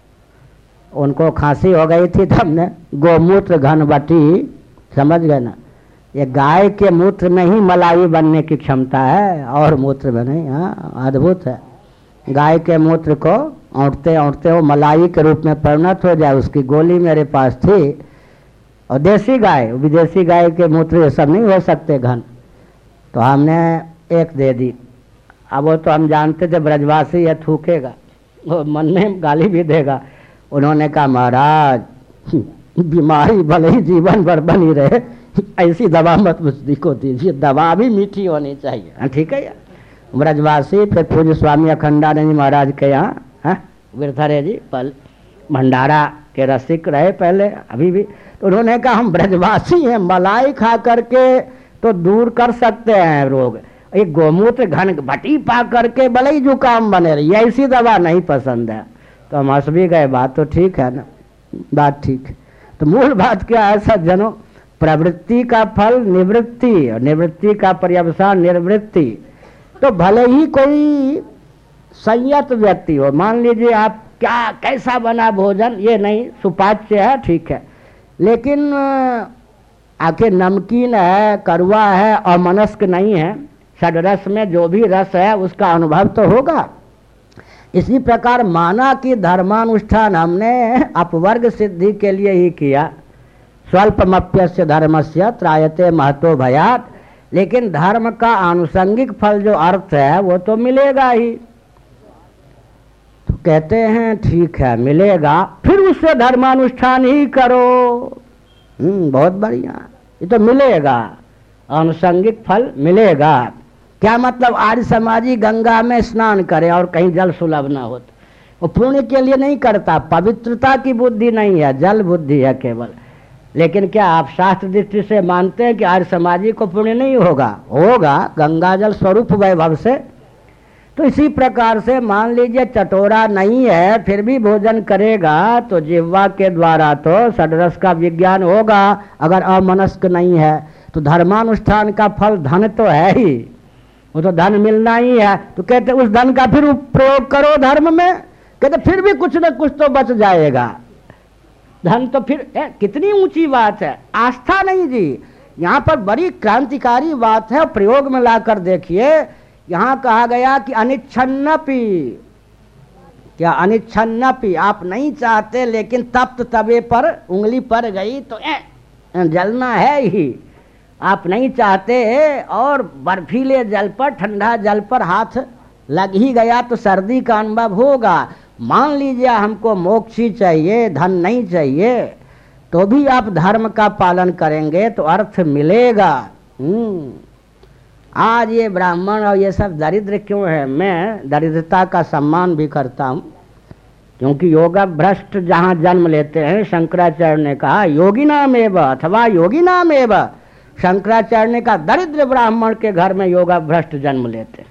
उनको खांसी हो गई थी तो हमने गोमूत्र घनबटी समझ गए ना? ये गाय के मूत्र में ही मलाई बनने की क्षमता है, और मूत्र में नहीं हाँ अद्भुत है। गाय के मूत्र को औंटते औंटते वो मलाई के रूप में परिणत हो जाए, उसकी गोली मेरे पास थी। और देसी गाय, विदेशी गाय के मूत्र ये सब नहीं हो सकते घन। तो हमने एक दे दी। अब वो तो हम जानते थे ब्रजवासी यह थूकेगा, वो मन में गाली भी देगा। उन्होंने कहा, महाराज, बीमारी भले ही जीवन भर बनी रहे, ऐसी दवा मत मुझदी को दीजिए, दवा भी मीठी होनी चाहिए। हाँ ठीक है। यार ब्रजवासी, फिर पूज्य स्वामी अखंडानंद महाराज के यहाँ हाँ? गिरधरे जी, पल, भंडारा के रसिक रहे पहले, अभी भी। तो उन्होंने कहा, हम ब्रजवासी हैं, मलाई खा करके तो दूर कर सकते हैं रोग। एक गोमूत्र घन भटी पा करके भले ही जुकाम बने रही ऐसी दवा नहीं पसंद है। तो हम हंस भी गए, बात तो ठीक है ना? बात ठीक तो मूल बात क्या है, सज्जनों? प्रवृत्ति का फल निवृत्ति, और निवृत्ति का पर्यवसान निर्वृत्ति तो भले ही कोई संयत व्यक्ति हो। मान लीजिए आप क्या, कैसा बना भोजन, ये नहीं, सुपाच्य है, ठीक है। लेकिन आखिर नमकीन है, करुआ है, अमनस्क नहीं है, षडरस में जो भी रस है, उसका अनुभव तो होगा। इसी प्रकार माना कि धर्मानुष्ठान हमने अपवर्ग सिद्धि के लिए ही किया। स्वल्पमप्य धर्म से त्रायते महत्व भयात। लेकिन धर्म का आनुषंगिक फल जो अर्थ है, वो तो मिलेगा ही। कहते हैं, ठीक है, मिलेगा। फिर उससे धर्मानुष्ठान ही करो। हम्म बहुत बढ़िया। ये तो मिलेगा। आनुषंगिक फल मिलेगा। क्या मतलब? आर्य समाजी गंगा में स्नान करे और कहीं जल सुलभ ना हो वो पुण्य के लिए नहीं करता। पवित्रता की बुद्धि नहीं है, जल बुद्धि है केवल। लेकिन क्या आप शास्त्र दृष्टि से मानते हैं कि आर्य समाजी को पुण्य नहीं होगा? होगा। गंगा जल स्वरूप वैभव से तो इसी प्रकार से मान लीजिए चटोरा नहीं है फिर भी भोजन करेगा तो जिह्वा के द्वारा तो सडरस का विज्ञान होगा अगर अमनस्क नहीं है तो धर्मानुष्ठान का फल धन तो है ही। वो तो धन मिलना ही है। तो कहते उस धन का फिर प्रयोग करो धर्म में। कहते फिर भी कुछ न कुछ तो बच जाएगा। धन तो फिर ए, कितनी ऊँची बात है। आस्था नहीं जी। यहाँ पर बड़ी क्रांतिकारी बात है प्रयोग में लाकर देखिए यहाँ कहा गया कि अनिच्छन्नपी। क्या अनिच्छन्नपी? आप नहीं चाहते लेकिन तप्त तवे पर उंगली पर गई तो ए, जलना है ही। आप नहीं चाहते और बर्फीले जल पर ठंडा जल पर हाथ लग ही गया तो सर्दी का अनुभव होगा। मान लीजिए हमको मोक्ष ही चाहिए धन नहीं चाहिए तो भी आप धर्म का पालन करेंगे तो अर्थ मिलेगा। हम्म। आज ये ब्राह्मण और ये सब दरिद्र क्यों है? मैं दरिद्रता का सम्मान भी करता हूँ। क्योंकि योगा भ्रष्ट जहाँ जन्म लेते हैं, शंकराचार्य ने कहा योगी नाम एवं अथवा योगी नाम एवं शंकराचार्य ने कहा दरिद्र ब्राह्मण के घर में योगा भ्रष्ट जन्म लेते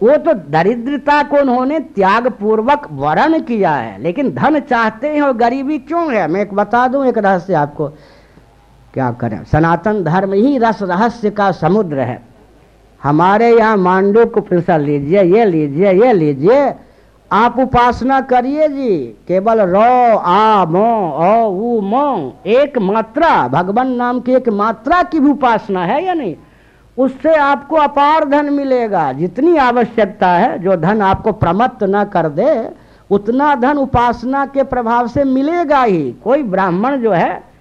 वो तो दरिद्रता को उन्होंने त्याग पूर्वक वर्ण किया है, लेकिन धन चाहते हैं और गरीबी क्यों है? मैं एक बता दूँ एक रहस्य आपको। क्या करें? सनातन धर्म ही रस रहस्य का समुद्र है। हमारे यहाँ मांडू को प्रसाद लीजिए, ये लीजिए ये लीजिए। आप उपासना करिए जी, केवल रो, आ, मो ओ मो, एक मात्रा, भगवान नाम की एक मात्रा की भी उपासना है या नहीं? उससे आपको अपार धन मिलेगा। जितनी आवश्यकता है, जो धन आपको प्रमत्त न कर दे, उतना धन उपासना के प्रभाव से मिलेगा ही। कोई ब्राह्मण जो है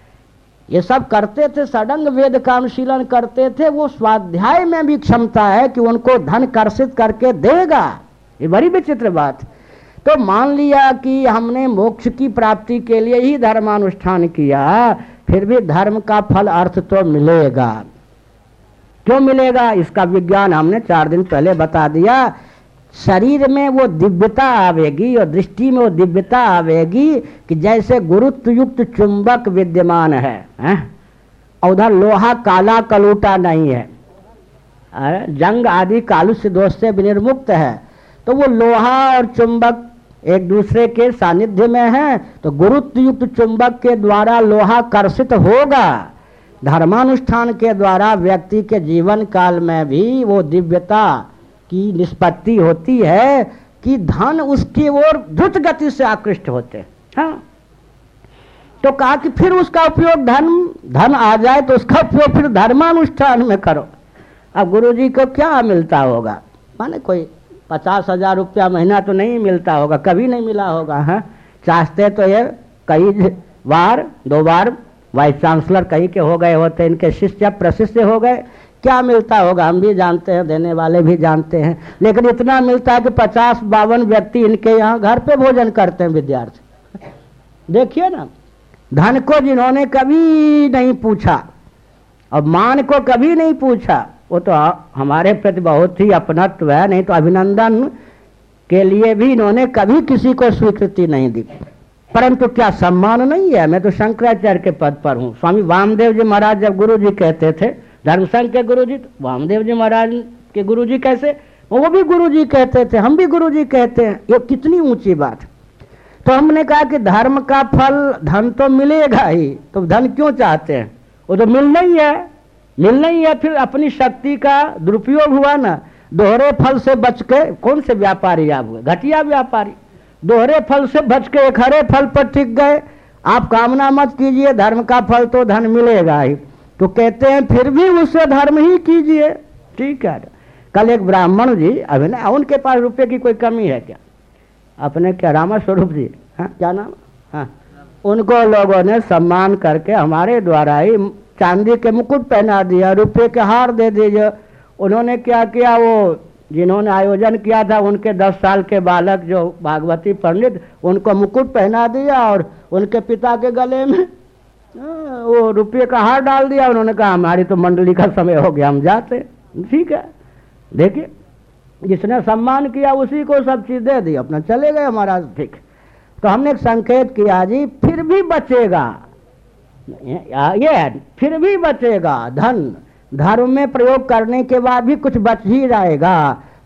ये सब करते थे, सडंग वेद का अनुशीलन करते थे, वो स्वाध्याय में भी क्षमता है कि उनको धन कर्षित करके देगा। ये बड़ी विचित्र बात। तो मान लिया कि हमने मोक्ष की प्राप्ति के लिए ही धर्मानुष्ठान किया, फिर भी धर्म का फल अर्थ तो मिलेगा। क्यों मिलेगा? इसका विज्ञान हमने चार दिन पहले बता दिया। शरीर में वो दिव्यता आवेगी और दृष्टि में वो दिव्यता आवेगी कि जैसे गुरुत्व युक्त चुंबक विद्यमान है, है? उधर लोहा काला कलूटा नहीं है। जंग आदि कालुष्य दोष से विनिर्मुक्त है। तो वो लोहा और चुंबक एक दूसरे के सानिध्य में है तो गुरुत्व युक्त चुंबक के द्वारा लोहा कर्षित होगा। धर्मानुष्ठान के द्वारा व्यक्ति के जीवन काल में भी वो दिव्यता की निष्पत्ति होती है कि धन उसकी ओर द्रुत गति से आकृष्ट होते हाँ। तो कहा कि फिर उसका उपयोग धन धन आ जाए तो उसका उपयोग फिर धर्मानुष्ठान में करो। अब गुरु जी को क्या मिलता होगा? माने कोई पचास हज़ार रुपया महीना तो नहीं मिलता होगा, कभी नहीं मिला होगा हाँ। चाहते तो ये कई बार दो बार वाइस चांसलर कहीं के हो गए होते, इनके शिष्य प्रशिष्य हो गए। क्या मिलता होगा? हम भी जानते हैं, देने वाले भी जानते हैं। लेकिन इतना मिलता है कि पचास बावन व्यक्ति इनके यहाँ घर पे भोजन करते हैं विद्यार्थी। देखिए ना, धन को जिन्होंने कभी नहीं पूछा, और मान को कभी नहीं पूछा, वो तो हमारे प्रति बहुत ही अपनत्व है, नहीं तो अभिनंदन के लिए भी इन्होंने कभी किसी को स्वीकृति नहीं दी। परंतु क्या सम्मान नहीं है? मैं तो शंकराचार्य के पद पर हूँ। स्वामी वामदेव जी महाराज जब गुरु जी कहते थे धर्म संघ के गुरु जी तो वामदेव जी महाराज के गुरु जी कैसे? वो भी गुरु जी कहते थे, हम भी गुरु जी कहते हैं। ये कितनी ऊँची बात। तो हमने कहा कि धर्म का फल, धन तो मिलेगा ही तो धन क्यों चाहते हैं? वो तो मिलना ही है। मिलना ही है, फिर अपनी शक्ति का दुरुपयोग हुआ ना। दोहरे फल से बच के, कौन से व्यापारी आप हुए? घटिया व्यापारी। दोहरे फल से बच के एक हरे फल पर टिक गए। आप कामना मत कीजिए, धर्म का फल तो धन मिलेगा ही। तो कहते हैं, फिर भी उससे धर्म ही कीजिए। ठीक है। कल एक ब्राह्मण जी अभी ना उनके पास रुपये की कोई कमी है क्या? अपने क्या रामा स्वरूप जी? हाँ क्या नाम? हाँ। उनको लोगों ने सम्मान करके हमारे द्वारा ही चांदी के मुकुट पहना दिया, रुपये के हार दे दीजिए उन्होंने क्या किया? वो जिन्होंने आयोजन किया था, उनके दस साल के बालक जो भागवती पंडित, उनको मुकुट पहना दिया और उनके पिता के गले में वो रुपये का हार डाल दिया, उन्होंने कहा, हमारी तो मंडली का समय हो गया, हम जाते। ठीक है। देखिए, जिसने सम्मान किया, उसी को सब चीज़ दे दी, अपना चले गए हमारा ठीक। तो हमने एक संकेत किया, जी, फिर भी बचेगा। ये फिर भी बचेगा, धन। धर्म में प्रयोग करने के बाद भी कुछ बच ही जाएगा।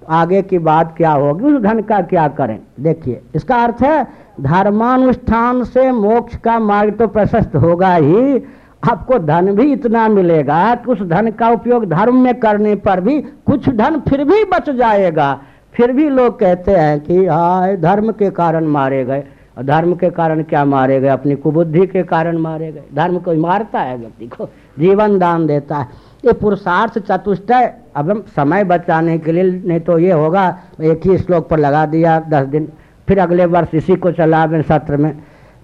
आगे की बात क्या होगी, उस धन का क्या करें? देखिए, इसका अर्थ है धर्मानुष्ठान से मोक्ष का मार्ग तो प्रशस्त होगा ही। आपको धन भी इतना मिलेगा कि उस धन का उपयोग धर्म में करने पर भी कुछ धन फिर भी बच जाएगा। फिर भी लोग कहते हैं कि हाय धर्म के कारण मारे गए। धर्म के कारण क्या मारे गए? अपनी कुबुद्धि के कारण मारे गए। धर्म को मारता है व्यक्ति को? जीवन दान देता है। ये पुरुषार्थ चतुष्टय अब हम समय बचाने के लिए, नहीं तो ये होगा, एक ही श्लोक पर लगा दिया, दस दिन। फिर अगले वर्ष इसी को चला मैं सत्र में।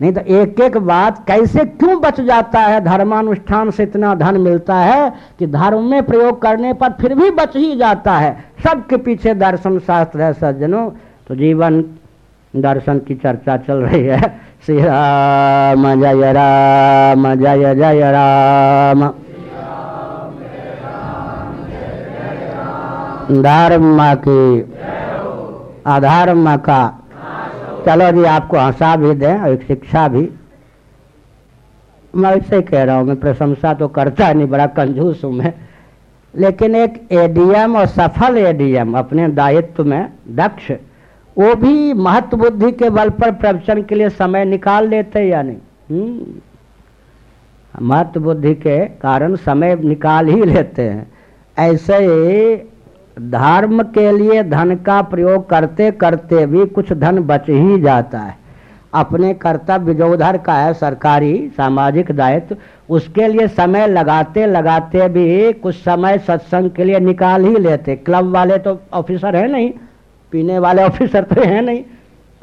नहीं तो एक एक बात कैसे क्यों बच जाता है? धर्मानुष्ठान से इतना धन मिलता है कि धर्म में प्रयोग करने पर फिर भी बच ही जाता है। सबके पीछे दर्शन शास्त्र है सज्जनों। तो जीवन दर्शन की चर्चा चल रही है। श्री राम, जय राम, जय जय राम। धर्म की, अधर्म का चलो जी, आपको हंसा भी दें और एक शिक्षा भी। मैं ऐसे कह रहा हूँ, मैं प्रशंसा तो करता नहीं, बड़ा कंजूस हूँ मैं। लेकिन एक एडीएम और सफल एडीएम अपने दायित्व में दक्ष, वो भी महत्व बुद्धि के बल पर प्रवचन के लिए समय निकाल लेते या नहीं? हम्म। महत्व बुद्धि के कारण समय निकाल ही लेते हैं। ऐसे ही धर्म के लिए धन का प्रयोग करते करते भी कुछ धन बच ही जाता है। अपने कर्तव्य जो उधर का है, सरकारी, सामाजिक दायित्व, उसके लिए समय लगाते लगाते भी कुछ समय सत्संग के लिए निकाल ही लेते। क्लब वाले तो ऑफिसर है नहीं, पीने वाले ऑफिसर तो हैं नहीं,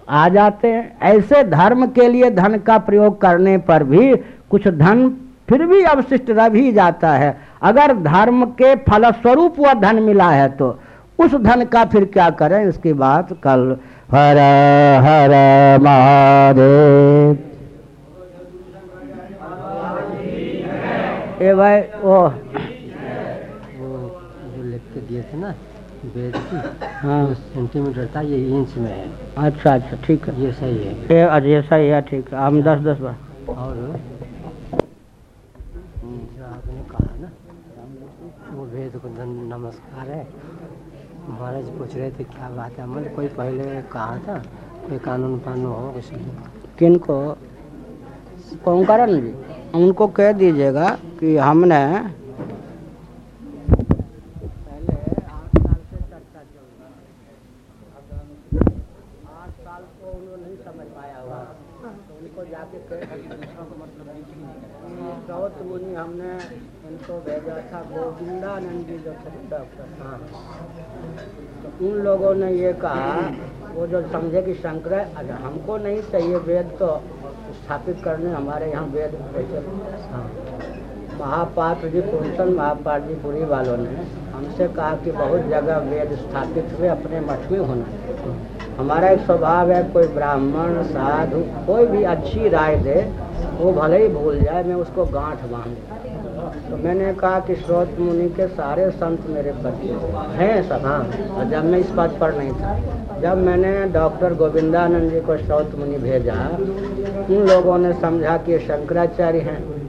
आ जाते हैं। ऐसे धर्म के लिए धन का प्रयोग करने पर भी कुछ धन फिर भी अवशिष्ट रह भी जाता है। अगर धर्म के फलस्वरूप वह धन मिला है तो उस धन का फिर क्या करें? इसकी बात कल हर हर महादेव। ए भाई वो, वो जो लिख के दिए थे ना वेद की। हाँ। सेंटीमीटर था ये इंच में है। अच्छा अच्छा ठीक है। ये सही है। ये सही है ठीक है। हम दस दस बार। और जो आपने कहा ना वो वेद को नमस्कार है। महाराज पूछ रहे थे क्या बात है? मतलब कोई पहले कहा था? कोई कानून पानू हो किसी किनको? ओंकारण जी उनको कह दीजिएगा कि हमने पहले आठ साल से चर्चा चल रहा है। आठ साल को उन्होंने नहीं समझ पाया हुआ तो उनको जाके कह गौत मुनि हमने इनको भेजा था गोविंदानंद जी जो तो उन लोगों ने ये कहा वो जो समझे कि शंकर अच्छा हमको नहीं चाहिए वेद तो स्थापित करने हमारे यहाँ वेद महापात्र जी पुरुषन महापात्र जी पुरी वालों ने हमसे कहा कि बहुत जगह वेद स्थापित हुए अपने मठ में होना। हमारा एक स्वभाव है कोई ब्राह्मण साधु कोई भी अच्छी राय दे वो भले ही भूल जाए मैं उसको गांठ बाँध। तो मैंने कहा कि स्रोत मुनि के सारे संत मेरे पति हैं सब हाँ। और जब मैं इस बात पर नहीं था, जब मैंने डॉक्टर गोविंदानंद जी को स्रोत मुनि भेजा, उन लोगों ने समझा कि ये शंकराचार्य हैं।